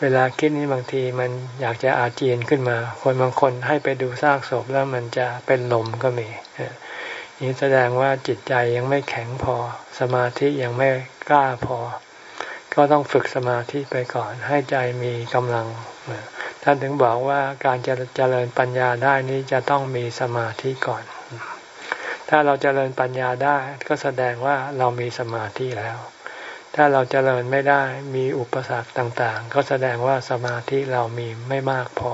เวลาคิดนี้บางทีมันอยากจะอาเจียนขึ้นมา คนบางคนให้ไปดูซากศพแล้วมันจะเป็นลมก็มี นี่แสดงว่าจิตใจยังไม่แข็งพอ สมาธิยังไม่กล้าพอ ก็ต้องฝึกสมาธิไปก่อน ให้ใจมีกำลัง ท่านถึงบอกว่าการจะเจริญปัญญาได้นี้จะต้องมีสมาธิก่อน ถ้าเราเจริญปัญญาได้ก็แสดงว่าเรามีสมาธิแล้ว ถ้าเราเจริญไม่ได้มีอุปสรรคต่างๆ ก็แสดงว่าสมาธิเรามีไม่มากพอ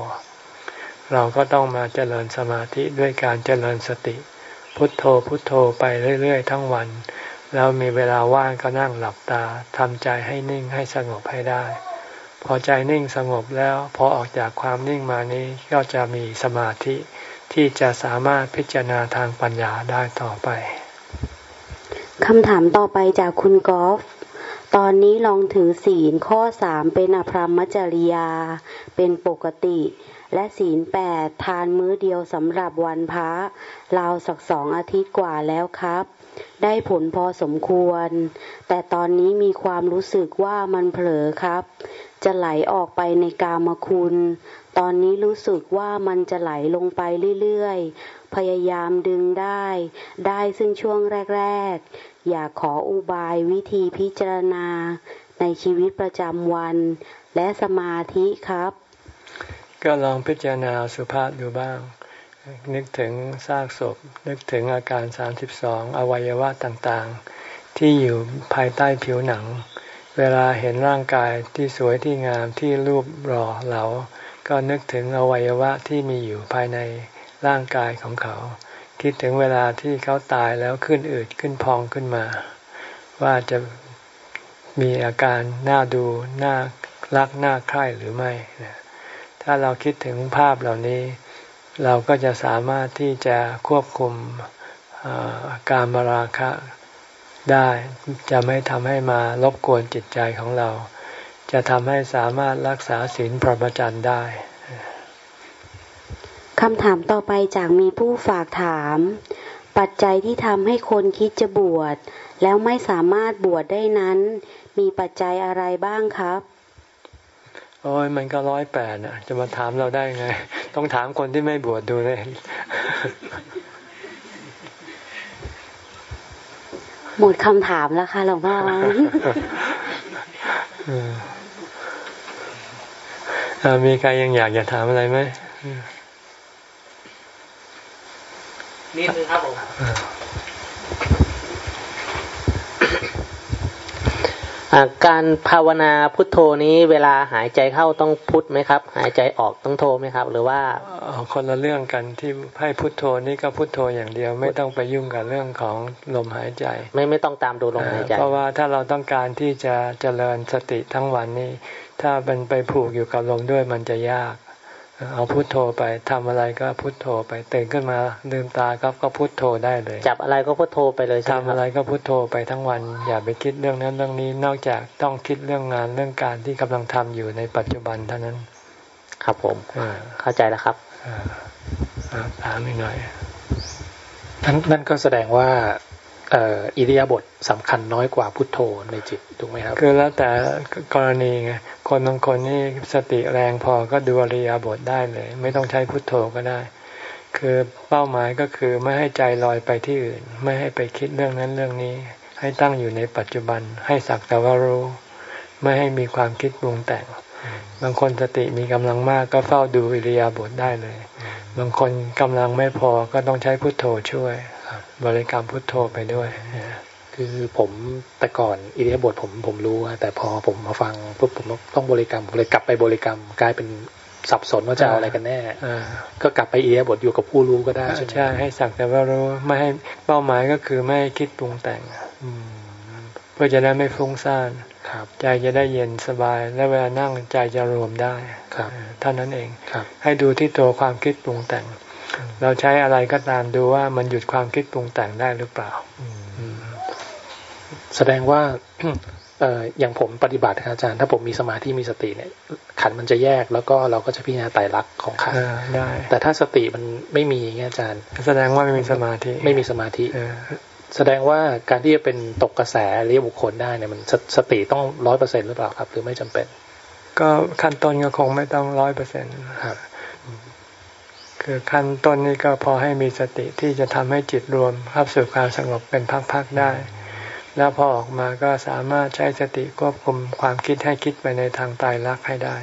เราก็ต้องมาเจริญสมาธิด้วยการเจริญสติ พุทโธพุทโธไปเรื่อย ๆ ทั้งวัน แล้วมีเวลาว่างก็นั่งหลับตาทำใจให้นิ่งให้สงบให้ได้ พอใจนิ่งสงบแล้วพอออกจากความนิ่งมานี้ก็จะมีสมาธิที่จะสามารถพิจารณาทางปัญญาได้ต่อไปคำถามต่อไปจากคุณกอล์ฟตอนนี้ลองถือศีลข้อสามเป็นอภรรมจริยา เป็นปกติ และศีลแปดทานมื้อเดียวสำหรับวันพระราวสักสองอาทิตย์กว่าแล้วครับ ได้ผลพอสมควร แต่ตอนนี้มีความรู้สึกว่ามันเผลอครับ จะไหลออกไปในกามคุณ ตอนนี้รู้สึกว่ามันจะไหลลงไปเรื่อยๆ พยายามดึงได้ ได้ซึ่งช่วงแรกๆ อยากขออุบายวิธีพิจารณา ในชีวิตประจำวัน และสมาธิครับ ก็ลองพิจารณาสุภาพดูบ้าง นึกถึงซากศพ นึกถึงอาการ 32 อวัยวะต่างๆ ที่อยู่ภายใต้ผิวหนัง เวลาเห็นร่างกายที่สวยที่งามที่รูปหล่อเหลา ก็นึกถึงอวัยวะที่มีอยู่ภายในร่างกายของเขา คิดถึงเวลาที่เขาตายแล้วขึ้นอืดขึ้นพองขึ้นมา ว่าจะมีอาการน่าดูน่ารักน่าใคร่หรือไม่ ถ้าเราคิดถึงภาพเหล่านี้ เราก็จะสามารถที่จะควบคุมการมาราคะ ได้จะไม่ทำให้มารบกวนจิตใจของเราจจะทำให้สามารถรักษาศีลพรหมจรรย์ได้คำถามต่อไปจากมีผู้ฝากถาม ปัจจัยที่ทำให้คนคิดจะบวช แล้วไม่สามารถบวชได้นั้น มีปัจจัยอะไรบ้างครับ โอ้ยมันก็ร้อยแปดนะจะมาถามเราได้ไง ต้องถามคนที่ไม่บวชดดูเลย หมดคำถามแล้วค่ะหลวงพ่อมีใครยังอยากจะถามอะไรไหมนิดนึงครับผม การภาวนาพุทโธนี้เวลาหายใจเข้าต้องพุทไหมครับ หายใจออกต้องโทไหมครับ หรือว่าคนละเรื่องกันที่ให้พุทโธนี่ก็พุทโธอย่างเดียว ไม่ต้องไปยุ่งกับเรื่องของลมหายใจ ไม่ไม่ต้องตามดูลมหายใจ เพราะว่าถ้าเราต้องการที่จะเจริญสติทั้งวันนี้ถ้าเป็นไปผูกอยู่กับลมด้วยมันจะยาก เอาพุโทโธไปทำอะไรก็พุโทโธไปตื่นขึ้นมาลืมตาก็ก็พุโทโธได้เลย จับอะไรก็พุโทโธไปเลยทำอะไรก็พุโทโธไปทั้งวัน อย่าไปคิดเรื่องนั้นเรื่องนี้นอกจากต้องคิดเรื่องงานเรื่องการที่กำลังทำอยู่ในปัจจุบันเท่านั้น ครับผมเข้าใจแล้วครับถามอีกหน่อยนั่นก็แสดงว่า อิริยาบถสำคัญน้อยกว่าพุทโธในจิตถูกไหมครับคือแล้วแต่กรณีไงคนบางคนนี่สติแรงพอก็ดูอิริยาบถได้เลย ไม่ต้องใช้พุทโธก็ได้ คือเป้าหมายก็คือไม่ให้ใจลอยไปที่อื่น ไม่ให้ไปคิดเรื่องนั้นเรื่องนี้ ให้ตั้งอยู่ในปัจจุบัน ให้สักแต่ว่ารู้ไม่ให้มีความคิดปรุงแต่ง บางคนสติมีกำลังมากก็เฝ้าดูอิริยาบถได้เลย บางคนกำลังไม่พอก็ต้องใช้พุทโธช่วย บริกรรมพุทโธไปด้วย คือผมแต่ก่อนอิริยาบถผมผมรู้แต่พอผมมาฟังปุ๊บผมต้องบริกรรมผมเลยกลับไปบริกรรมกลายเป็นสับสนว่าจะเอาอะไรกันแน่ก็กลับไปอิริยาบถอยู่กับผู้รู้ก็ได้ใช่ไหมใช่ให้สักแต่ว่ารู้ไม่ให้เป้าหมายก็คือไม่ให้คิดปรุงแต่งเพื่อจะได้ไม่ฟุ้งซ่านใจจะได้เย็นสบาย และเวลานั่งใจจะรวมได้ครับเท่านั้นเองให้ดูที่ตัวความคิดปรุงแต่ง เราใช้อะไรก็ตามดูว่ามันหยุดความคิดปรุงแต่งได้หรือเปล่าแสดงว่าอย่างผมปฏิบัติอาจารย์ ถ้าผมมีสมาธิมีสติเนี่ย ขันมันจะแยกแล้วก็เราก็จะพิจารณาไตรลักษณ์ของขันได้ แต่ถ้าสติมันไม่มีเงี้ยอาจารย์ แสดงว่าไม่มีสมาธิไม่มีสมาธิแสดงว่าการที่จะเป็นตกกระแสเรียบุคคลได้เนี่ยมันสติต้องร้อยเปอร์เซ็นหรือเปล่าครับ หรือไม่จำเป็น ก็ขั้นต้นก็คงไม่ต้องร้อยเปอร์เซ็นต์ครับ คือขั้นต้นนี้ก็พอให้มีสติที่จะทำให้จิตรวมเข้าสู่ความสงบเป็นพักๆได้ แล้วพอออกมาก็สามารถใช้สติควบคุมความคิดให้คิดไปในทางตายรักให้ได้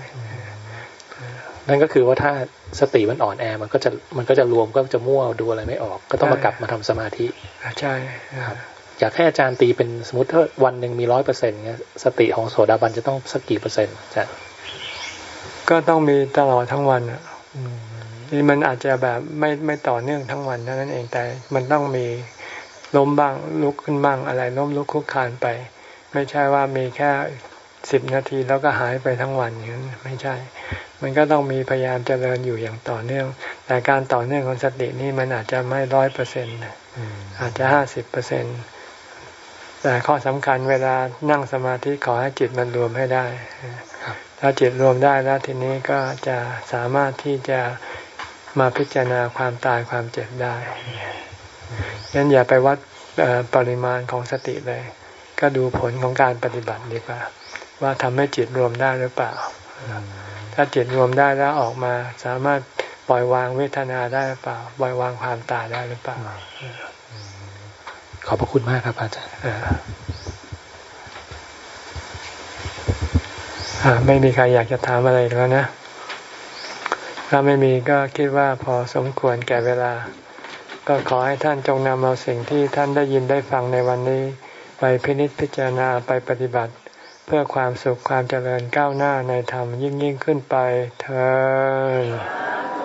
นั่นก็คือว่าถ้าสติมันอ่อนแอมันก็จะมันก็จะรวมก็จะมั่วดูอะไรไม่ออก ก็ต้องมากลับมาทำสมาธิใช่ครับอยากให้อาจารย์ตีเป็นสมมติถ้าวันหนึ่งมีร้อยเปอร์เซ็นต์เงี้ยสติของโสดาบันจะต้องสักกี่เปอร์เซ็นต์จะก็ต้องมีตลอดทั้งวันอะ นี่มันอาจจะแบบไม่ไม่ต่อเนื่องทั้งวันเท่านั้นเองแต่มันต้องมีล้มบ้างลุกขึ้นบ้างอะไรล้มลุกคุกคานไป ไม่ใช่ว่ามีแค่สิบนาทีแล้วก็หายไปทั้งวันอย่างนั้นไม่ใช่ มันก็ต้องมีพยายามเจริญอยู่อย่างต่อเนื่อง แต่การต่อเนื่องของสตินี่มันอาจจะไม่ร้อยเปอร์เซ็นต์อาจจะห้าสิบเปอร์เซ็นต์แต่ข้อสำคัญเวลานั่งสมาธิขอให้จิตมันรวมให้ได้ถ้าจิตรวมได้แล้วทีนี้ก็จะสามารถที่จะ มาพิจารณาความตายความเจ็บได้ยันอย่าไปวัดปริมาณของสติเลย ก็ดูผลของการปฏิบัติดีกว่า ว่าทำให้จิตรวมได้หรือเปล่า ถ้าจิตรวมได้แล้วออกมา สามารถปล่อยวางเวทนาได้หรือเปล่า ปล่อยวางความตายได้หรือเปล่า ขอบพระคุณมากครับอาจารย์ไม่มีใครอยากจะถามอะไรแล้วนะ ถ้าไม่มีก็คิดว่าพอสมควรแก่เวลา ก็ขอให้ท่านจงนำเอาสิ่งที่ท่านได้ยินได้ฟังในวันนี้ ไปพินิจพิจารณาไปปฏิบัติ เพื่อความสุขความเจริญก้าวหน้าในธรรมยิ่งยิ่งขึ้นไปเธอ